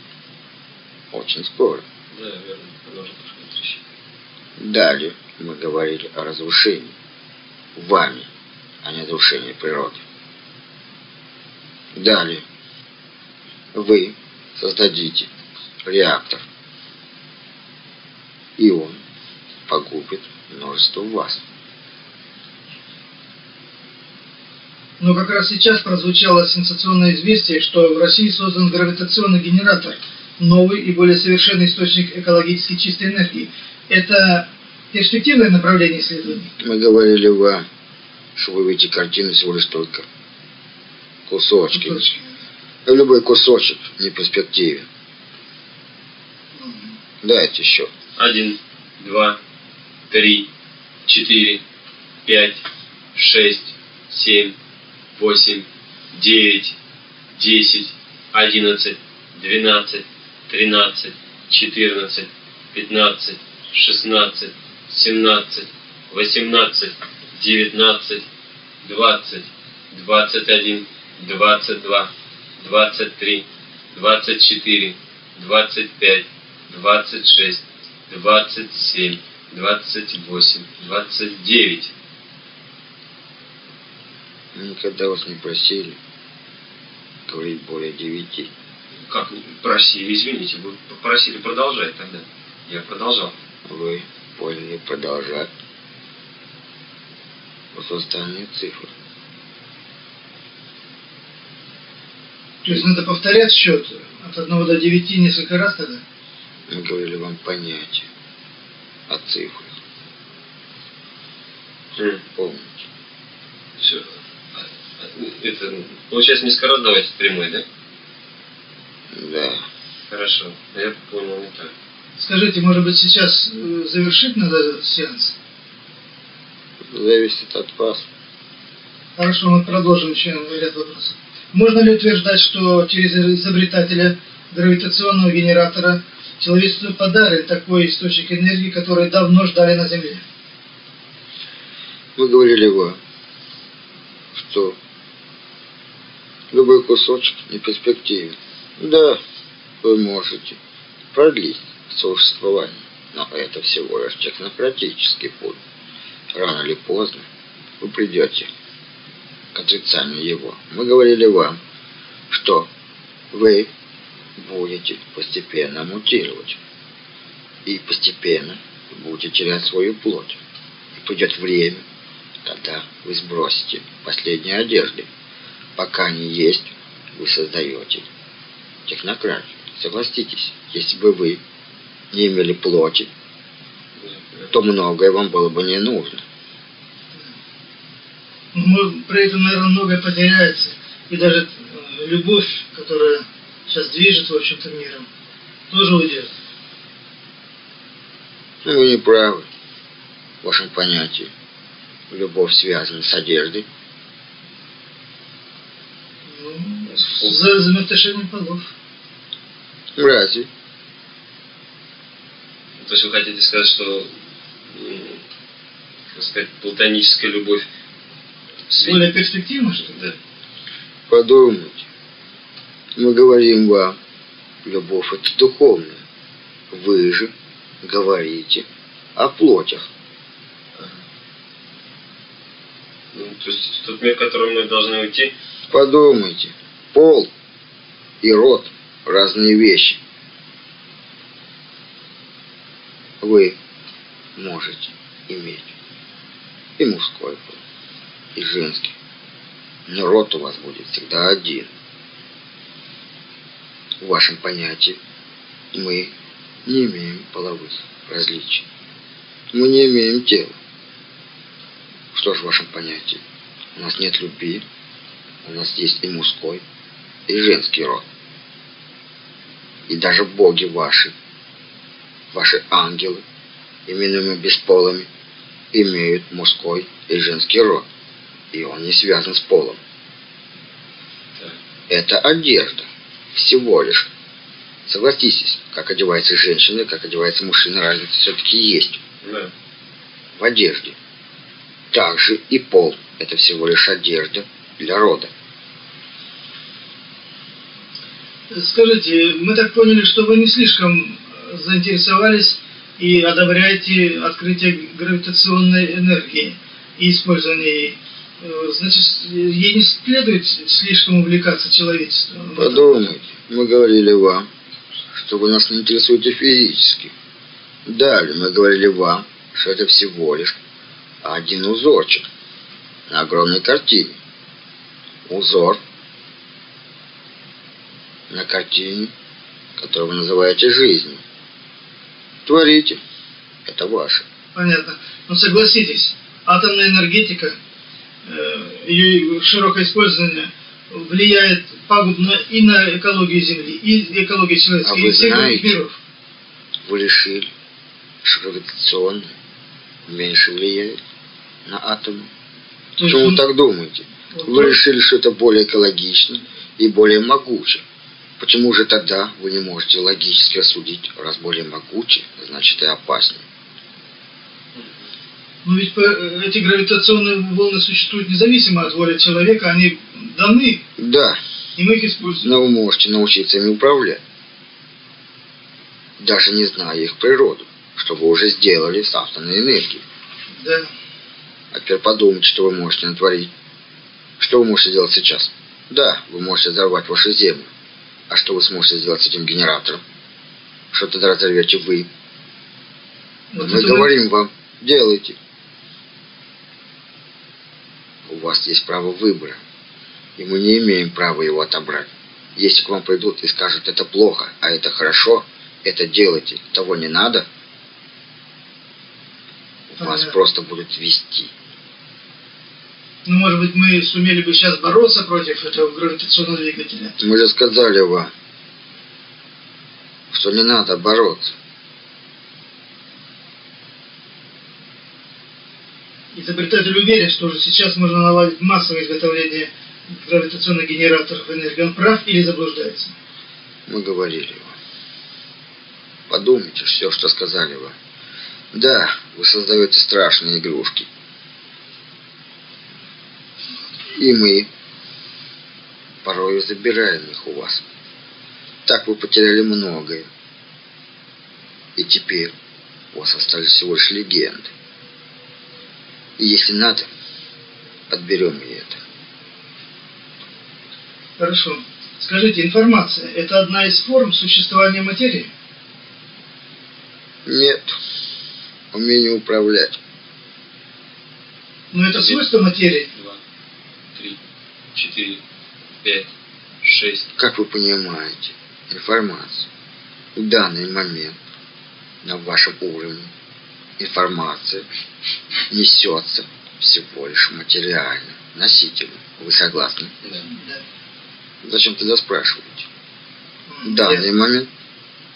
очень скоро. Да, верно. Далее мы говорили о разрушении вами, а не разрушении природы. Далее вы создадите реактор, и он погубит множество вас. Но как раз сейчас прозвучало сенсационное известие, что в России создан гравитационный генератор, новый и более совершенный источник экологически чистой энергии. Это перспективное направление исследований? Мы говорили вам, что вы видите картины всего лишь только кусочки. Кусочки. Любой кусочек не перспективен. Мгм. Дайте счет. Один, два, три, четыре, пять, шесть, семь, восемь, девять, десять, одиннадцать, двенадцать, тринадцать, четырнадцать, пятнадцать, шестнадцать, семнадцать, восемнадцать, девятнадцать, двадцать, двадцать один, двадцать два, двадцать три, двадцать четыре, двадцать пять, двадцать шесть, двадцать семь, двадцать восемь, двадцать девять. Мы никогда вас не просили говорить более девяти. Как просили, извините, вы попросили продолжать тогда. Я продолжал. Вы поняли продолжать. Вот остальные цифры. То есть надо повторять счет от 1 до 9 несколько раз тогда? Мы говорили вам понятие о цифрах. Помните? Все. Это, получается, несколько раз давайте прямой, да? Да. Хорошо. Я понял не так. Скажите, может быть, сейчас э, завершить надо сеанс? Зависит от вас. Хорошо, мы продолжим еще ряд вопросов. Можно ли утверждать, что через изобретателя гравитационного генератора человечеству подарен такой источник энергии, который давно ждали на Земле? Мы говорили вам, что любой кусочек не перспективен. Да, вы можете продлить существование, но это всего лишь технократический путь. Рано или поздно вы придете к отрицанию его. Мы говорили вам, что вы будете постепенно мутировать и постепенно будете терять свою плоть. И придет время, когда вы сбросите последние одежды. Пока они есть, вы создаете технократию. Согласитесь, если бы вы не имели плоти, то многое вам было бы не нужно. Но мы- при этом, наверное, многое потеряется. И даже э, любовь, которая сейчас движет, в общем-то, миром, тоже уйдет. Ну, вы не правы в вашем понятии. Любовь связана с одеждой. Ну, за взаимоотношением полов. Разве? То есть вы хотите сказать, что, как сказать, платоническая любовь Более перспективно, что ли? Да. Подумайте. Мы говорим вам, любовь это духовная. Вы же говорите о плотях. Ну, то есть тот мир, в который мы должны уйти, Подумайте. Пол и род – разные вещи. Вы можете иметь и мужской пол, и женский. Но род у вас будет всегда один. В вашем понятии мы не имеем половых различий. Мы не имеем тела. Что ж в вашем понятии? У нас нет любви, у нас есть и мужской, и женский род. И даже боги ваши, ваши ангелы, именуемые бесполыми, имеют мужской и женский род. И он не связан с полом. Это одежда. Всего лишь. Согласитесь, как одевается женщина, как одевается мужчина, разница все-таки есть да. в одежде. Также и пол – это всего лишь одежда для рода. Скажите, мы так поняли, что вы не слишком э, заинтересовались и одобряете открытие гравитационной энергии и использование ей. Э, Значит, ей не следует слишком увлекаться человечеством. Подумайте, мы говорили вам, что вы нас не интересуете физически. Далее мы говорили вам, что это всего лишь один узорчик на огромной картине. Узор на картине, которую вы называете жизнью. Творите. Это ваше. Понятно. Но согласитесь, атомная энергетика, э, ее широкое использование влияет пагубно и на экологию Земли, и экологию А человеческой, вы и всех знаете, миров. Вы решили, что гравитационно меньше влияет на атомы. То есть Почему вы так думаете? вот Вы решили, что это более экологично и более могуче. Почему же тогда вы не можете логически рассудить, раз более могуче, значит и опаснее? Но ведь по- э, эти гравитационные волны существуют независимо от воли человека, они даны, Да, и мы их используем. но вы можете научиться ими управлять, даже не зная их природу, что вы уже сделали с атомной энергией. Да. А теперь подумайте, что вы можете натворить. Что вы можете сделать сейчас? Да, вы можете взорвать вашу землю. А что вы сможете сделать с этим генератором? Что тогда разорвете вы? Вот Мы это говорим вам, делайте. У вас есть право выбора, и мы не имеем права его отобрать. Если к вам придут и скажут, это плохо, а это хорошо, это делайте, того не надо, вас просто будут вести. Ну, может быть, мы сумели бы сейчас бороться против этого гравитационного двигателя. Мы же сказали вам, что не надо бороться. Изобретатель уверен, что уже сейчас можно наладить массовое изготовление гравитационных генераторов энергии. Он прав или заблуждается? Мы говорили вам. Подумайте все, что сказали вам. Да, вы создаете страшные игрушки. И мы порой забираем их у вас. Так вы потеряли многое. И теперь у вас остались всего лишь легенды. И если надо, отберем и это. Хорошо. Скажите, информация – это одна из форм существования материи? Нет. Умение управлять. Но это свойство материи. Четыре, пять, шесть. Как вы понимаете, информацию. В данный момент на вашем уровне информация несется всего лишь материально, носителем. Вы согласны? Да. Да. Зачем тогда спрашиваете? В данный ясно. момент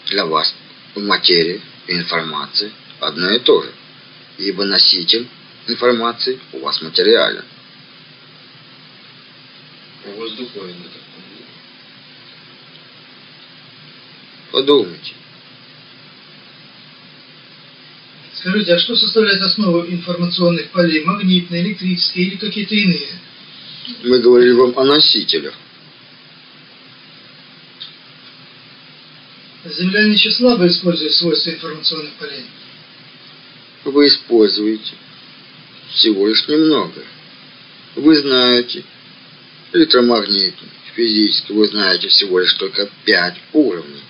для вас материя и информация одно и то же, ибо носитель информации у вас материален. А у вас духовен, я так понимаю. Подумайте. Скажите, а что составляет основу информационных полей? Магнитные, электрические или какие-то иные? Мы говорили вам о носителях. Земляне еще слабо используют свойства информационных полей. Вы используете всего лишь немного. Вы знаете электромагнитный, физически вы знаете всего лишь только пять уровней.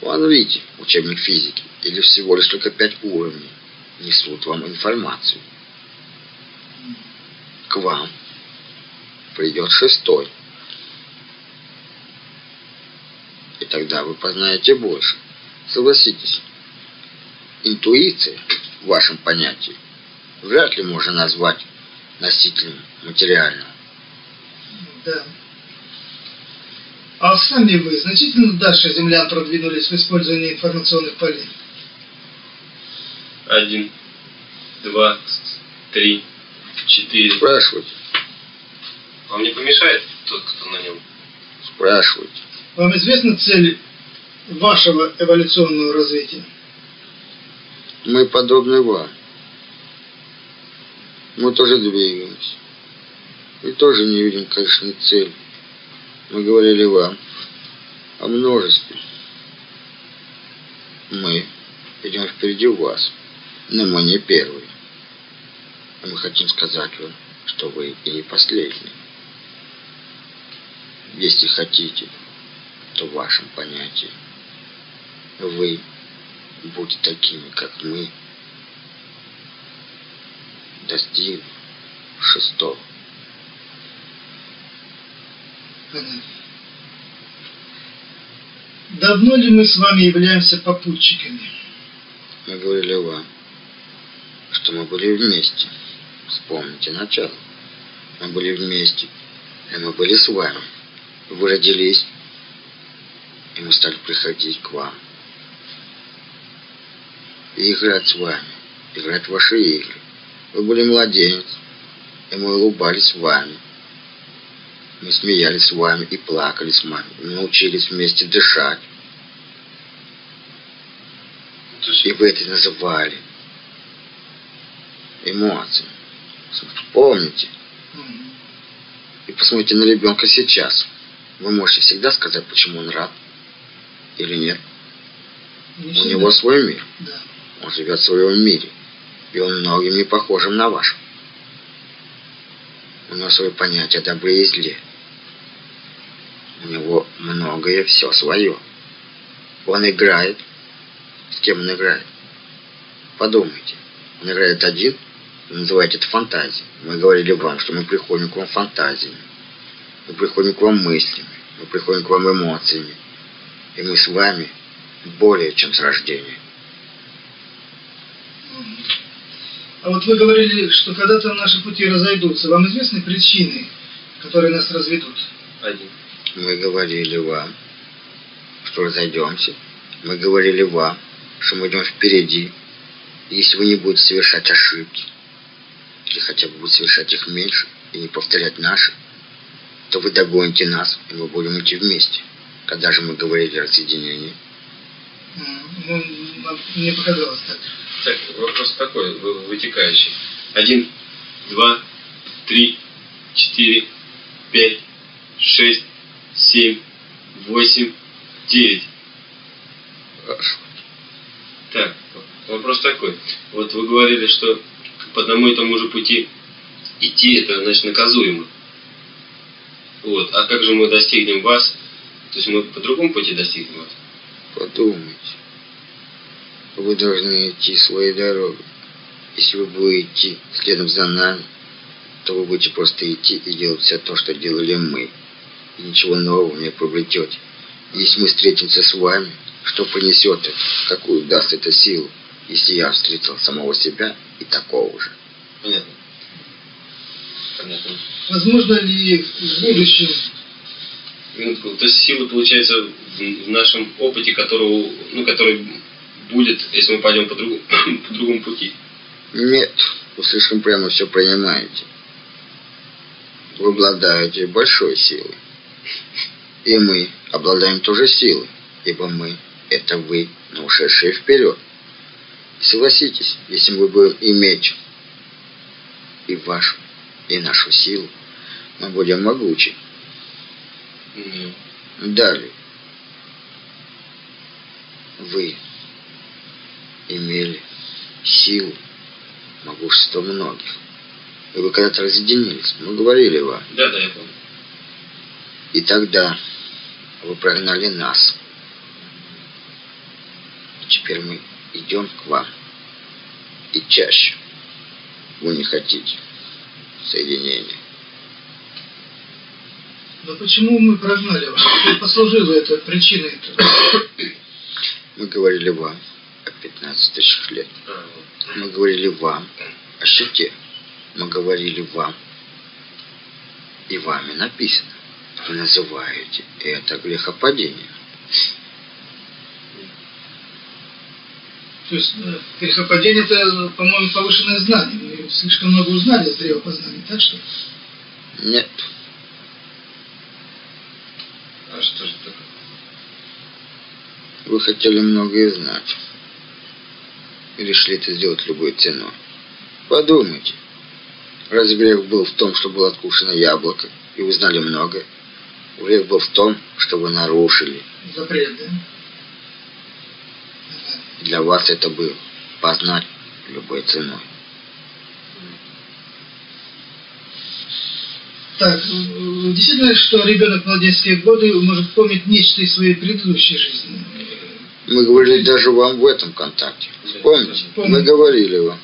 Смотрите учебник физики, или всего лишь только пять уровней несут вам информацию. К вам придет шестой. И тогда вы познаете больше. Согласитесь, интуиция в вашем понятии вряд ли можно назвать носителем материального. Да. А сами вы значительно дальше землян продвинулись в использовании информационных полей? Один, два, три, четыре. Спрашивайте, Вам не помешает тот, кто на нем? спрашивайте. Вам известна цель вашего эволюционного развития? Мы подобны вам. Мы тоже двигаемся. И тоже не видим конечной цели. Мы говорили вам о множестве. Мы идем впереди вас, но мы не первые. И мы хотим сказать вам, что вы и не последний. Если хотите, то в вашем понятии вы будьте такими, как мы, достигнув шестого. Давно ли мы с вами являемся попутчиками? Мы говорили вам, что мы были вместе. Вспомните начало. Мы были вместе, и мы были с вами. Вы родились, и мы стали приходить к вам. И играть с вами, играть в ваши игры. Вы были младенец, и мы улыбались с вами. Мы смеялись с вами и плакали с вами. Мы научились вместе дышать. И вы это называли эмоциями. Вспомните Мгм. и посмотрите на ребенка сейчас. Вы можете всегда сказать, почему он рад или нет. Не У всегда. него свой мир. Да. Он живет в своем мире. И он многим не похожим на ваш. У него свое понятие о добре и зле. У него многое все свое. Он играет. С кем он играет? Подумайте. Он играет один. Называете это фантазией. Мы говорили вам, что мы приходим к вам фантазиями. Мы приходим к вам мыслями. Мы приходим к вам эмоциями. И мы с вами более чем с рождения. А вот вы говорили, что когда-то наши пути разойдутся. Вам известны причины, которые нас разведут? один. Мы говорили вам, что разойдемся. Мы говорили вам, что мы идем впереди. Если вы не будете совершать ошибки, или хотя бы будете совершать их меньше и не повторять наши, то вы догоните нас, и мы будем идти вместе. Когда же мы говорили о разъединении? Ну, нам- мне показалось так. Так, вопрос такой, вы- вытекающий. Один, два, три, четыре, пять, шесть, семь, восемь, девять. Так, вопрос такой. Вот вы говорили, что по одному и тому же пути идти, это значит наказуемо. Вот. А как же мы достигнем вас? То есть мы по другому пути достигнем вас? Подумайте. Вы должны идти своей дорогой. Если вы будете идти следом за нами, то вы будете просто идти и делать все то, что делали мы. и ничего нового не приобретете. Если мы встретимся с вами, что понесет это, какую даст это силу, если я встретил самого себя и такого же. Понятно. Понятно. Возможно ли в будущем Минутку. То есть сила получается в в нашем опыте, которого, ну, который будет, если мы пойдем по, другу, по другому пути. Нет, вы слишком прямо все принимаете. Вы обладаете большой силой. И мы обладаем тоже силой, ибо мы — это вы, но ушедшие вперед. Согласитесь, если мы будем иметь и вашу, и нашу силу, мы будем могучи. Ну, Далее. Вы имели силу, могущество многих. И вы когда-то разъединились. Мы говорили вам. Да, да, я помню. И тогда вы прогнали нас. И теперь мы идем к вам. И чаще вы не хотите соединения. Но почему мы прогнали вас? Что послужило это причиной этого? Мы говорили вам 15 тысячах лет. А. Мы говорили вам о щите. Мы говорили вам. И вами написано. Вы называете это грехопадением. То есть грехопадение это, по-моему, повышенное знание. Мы слишком много узнали с древа познания, так что Нет. А что же такое? Вы хотели многое знать. Решили это сделать любой ценой. Подумайте. Разве грех был в том, что было откушено яблоко, и вы знали многое? Грех был в том, что вы нарушили. запрет, да? Для вас это было познать любой ценой. Так, э, действительно, что ребенок в младенческие годы может помнить нечто из своей предыдущей жизни. Мы говорили даже вам в этом контакте. Помните? Мы говорили вам.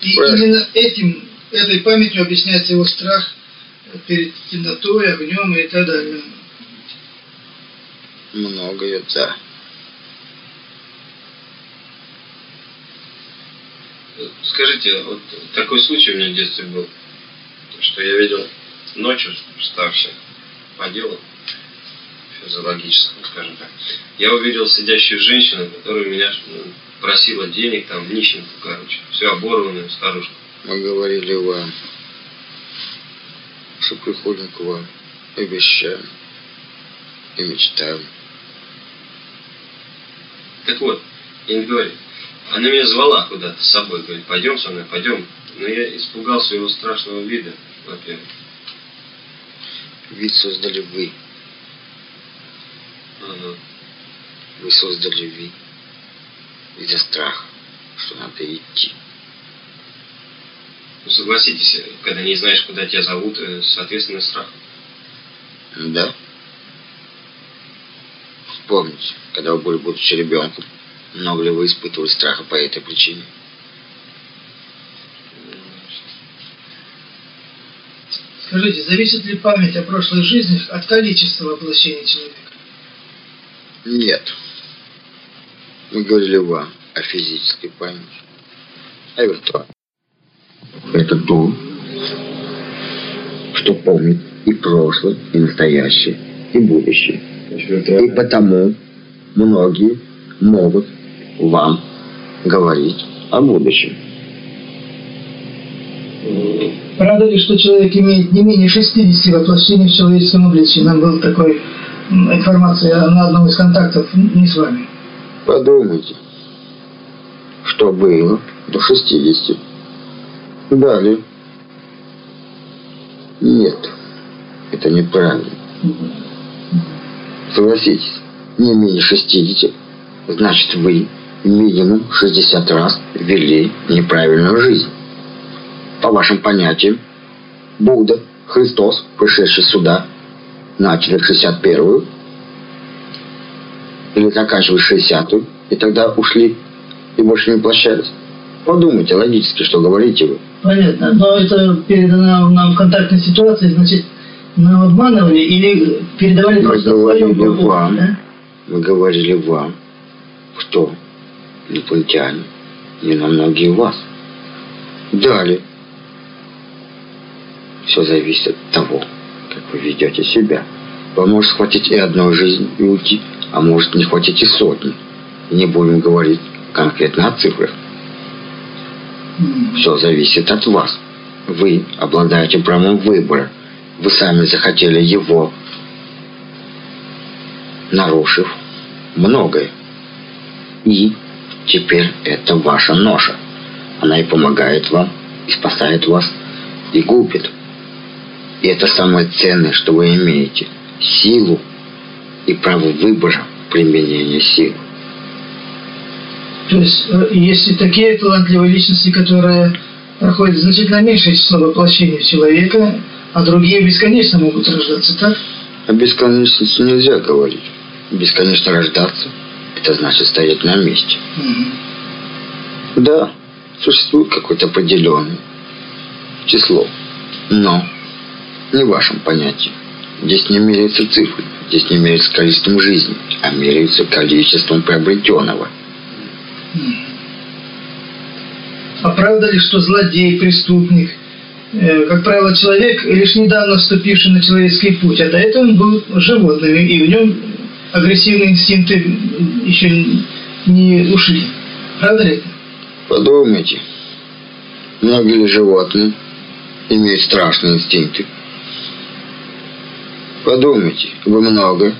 И Правильно. именно этим, этой памятью объясняется его страх перед темнотой, огнем и так далее. Многое, да. Скажите, вот такой случай у меня в детстве был, что я видел ночью, вставший по делу физиологическому, скажем так, я увидел сидящую женщину, которая меня ну, просила денег, там, нищенку, короче, все оборванную старушку. Мы говорили вам, что приходим к вам обещаем, и мечтаем. Так вот, я не говорю, она меня звала куда-то с собой, говорит, пойдем со мной, пойдем. Но я испугался его страшного вида, во-первых. Вид создали вы. Ага. Вы создали вид из-за страха, что надо идти. Ну, согласитесь, когда не знаешь, куда тебя зовут, э, соответственно, страх. Да? Вспомните, когда вы были будучи ребенком, много ли вы испытывали страха по этой причине? Скажите, зависит ли память о прошлых жизнях от количества воплощений человека? Нет. Мы говорили вам о физической памяти, о виртуальной. Это то, что помнит и прошлое, и настоящее, и будущее. И потому многие могут вам говорить о будущем. Правда ли, что человек имеет не менее 60 воплощений в человеческом обличии? Нам была такой м, информация на одном из контактов, не с вами. Подумайте, что было до 60. Далее. Нет, это неправильно. Согласитесь, не менее 60, значит вы минимум 60 раз вели неправильную жизнь. По вашим понятиям, Будда, Христос, пришедший сюда, начали 61-ю, или заканчивали 60-ю, и тогда ушли и больше не воплощались. Подумайте логически, что говорите вы. Понятно. Но это передано нам в контактной ситуации, значит, нам обманывали или передавали Мы просто говорили свою глубокую, вам. да? Мы говорили вам, что инопланетяне не на многие вас. Далее. Все зависит от того, как вы ведете себя. Вам может хватить и одной жизни и уйти, а может не хватить и сотни. И не будем говорить конкретно о цифрах. Все зависит от вас. Вы обладаете правом выбора. Вы сами захотели его, нарушив многое. И теперь это ваша ноша. Она и помогает вам, и спасает вас, и губит. И это самое ценное, что вы имеете. Силу и право выбора применения силы. То есть, э, есть и такие талантливые личности, которые проходят значительно меньшее число воплощений человека, а другие бесконечно могут рождаться, так? О бесконечности нельзя говорить. Бесконечно рождаться – это значит стоять на месте. Мгм. Да, существует какое-то определенное число, но не в вашем понятии. Здесь не меряются цифры, здесь не меряются количеством жизни, а меряются количеством приобретенного. А правда ли, что злодей, преступник, э, как правило, человек, лишь недавно вступивший на человеческий путь, а до этого он был животным, и в нем агрессивные инстинкты еще не ушли. Правда ли это? Подумайте, многие ли животные имеют страшные инстинкты? Подумайте, вы много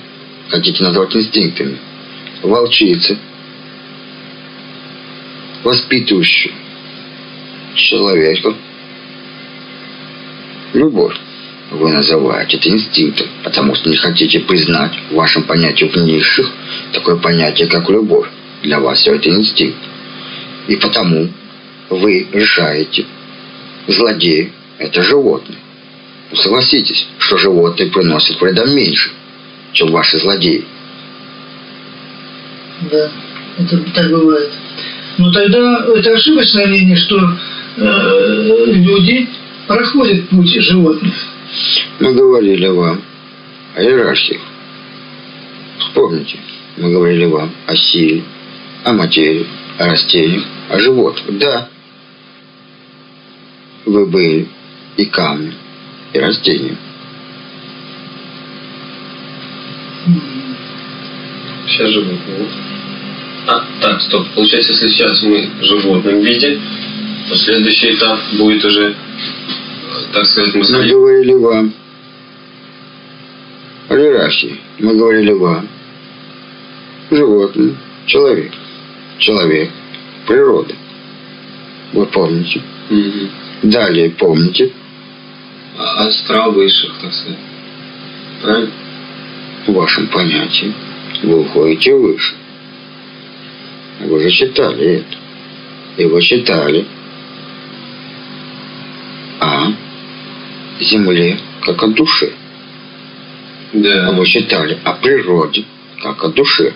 хотите назвать инстинктами. Волчица, воспитывающая человека. Любовь. Вы называете это инстинктом, потому что не хотите признать в вашем понятии в низших такое понятие, как любовь. Для вас все это инстинкт. И потому вы решаете, злодей – это животное. Ну, согласитесь, что животные приносят вреда меньше, чем ваши злодеи. Да, это так бывает. Но тогда это ошибочное мнение, что э, люди проходят путь животных. Мы говорили вам о иерархиях. Вспомните, мы говорили вам о силе, о материи, о растениях, о животных. Да, вы были и камнем, и растением. Сейчас животные. вот. А, так, стоп. Получается, если сейчас мы в животном виде, то следующий этап будет уже, э, так сказать, мы Мы говорили вам о иерархии. Мы говорили вам животное, человек. Человек, природа. Вы помните? Мгм. Далее помните, А- Астрал высших, так сказать. Правильно? в вашем понятии вы уходите выше. Вы же читали это. И вы читали о земле как о душе. А Да. вы читали о природе как о душе.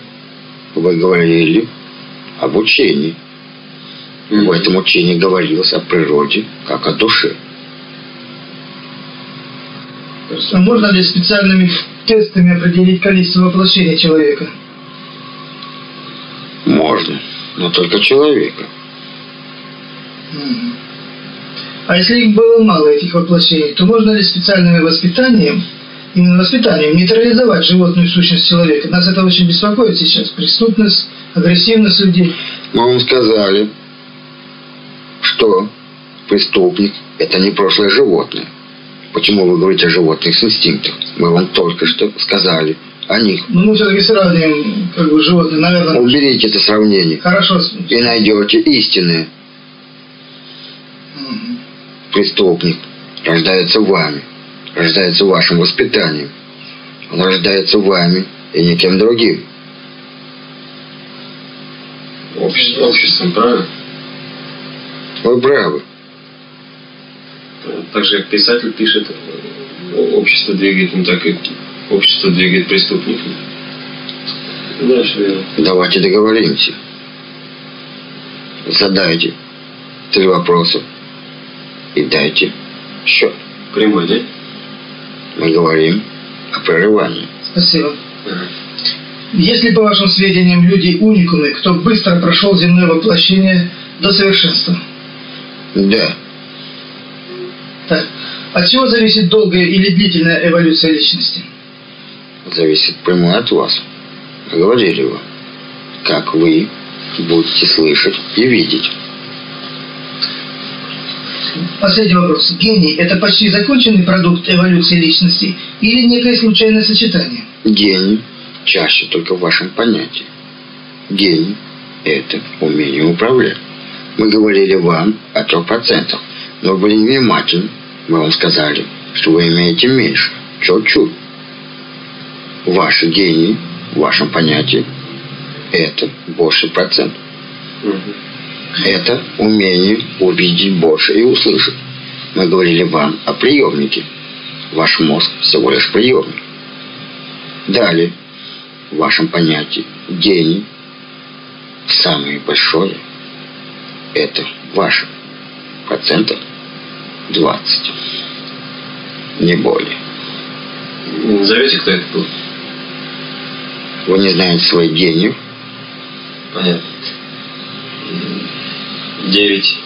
Вы говорили об учении. Мгм. В этом учении говорилось о природе как о душе. А можно ли специальными тестами определить количество воплощений человека? Можно, но только человека. А если их было мало, этих воплощений, то можно ли специальным воспитанием, именно воспитанием, нейтрализовать животную сущность человека? Нас это очень беспокоит сейчас. Преступность, агрессивность людей. Мы вам сказали, что преступник – это не прошлое животное. Почему вы говорите о животных с инстинктах? Мы вам только что сказали о них. Но мы все-таки сравниваем как бы животные, наверное. Уберите это сравнение Хорошо. и найдете истинное. Мгм. Преступник рождается вами, рождается вашим воспитанием. Он рождается вами и никем другим. Общество, обществом, правильно? Вы правы. Так же, как писатель пишет, общество двигает, ну так и общество двигает преступников. Верно. Давайте договоримся. Задайте Три вопроса. И дайте счет. Прямой, да? Мы говорим о прерывании. Спасибо. Ага. Есть ли, по вашим сведениям, люди уникумы, кто быстро прошел земное воплощение до совершенства? Да, Так. От чего зависит долгая или длительная эволюция личности? зависит прямо от вас. Говорили вам, как вы будете слышать и видеть. Последний вопрос. Гений – это почти законченный продукт эволюции личности или некое случайное сочетание? Гений чаще только в вашем понятии. Гений – это умение управлять. Мы говорили вам о трех процентах, но вы были невнимательны. Мы вам сказали, что вы имеете меньше, чуть-чуть. Ваши гении в вашем понятии – это больше процент. Мгм. Это умение увидеть больше и услышать. Мы говорили вам о приемнике. Ваш мозг всего лишь приемник. Далее, в вашем понятии, гений, самое большое, это ваше процентов 20. Не более. Назовете, кто это был? Вы не знаете своих гениев, Понятно. Девять,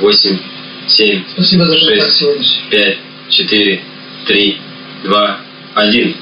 восемь, семь, Спасибо за контакт Шесть. сегодняшний. пять, четыре, три, два, один.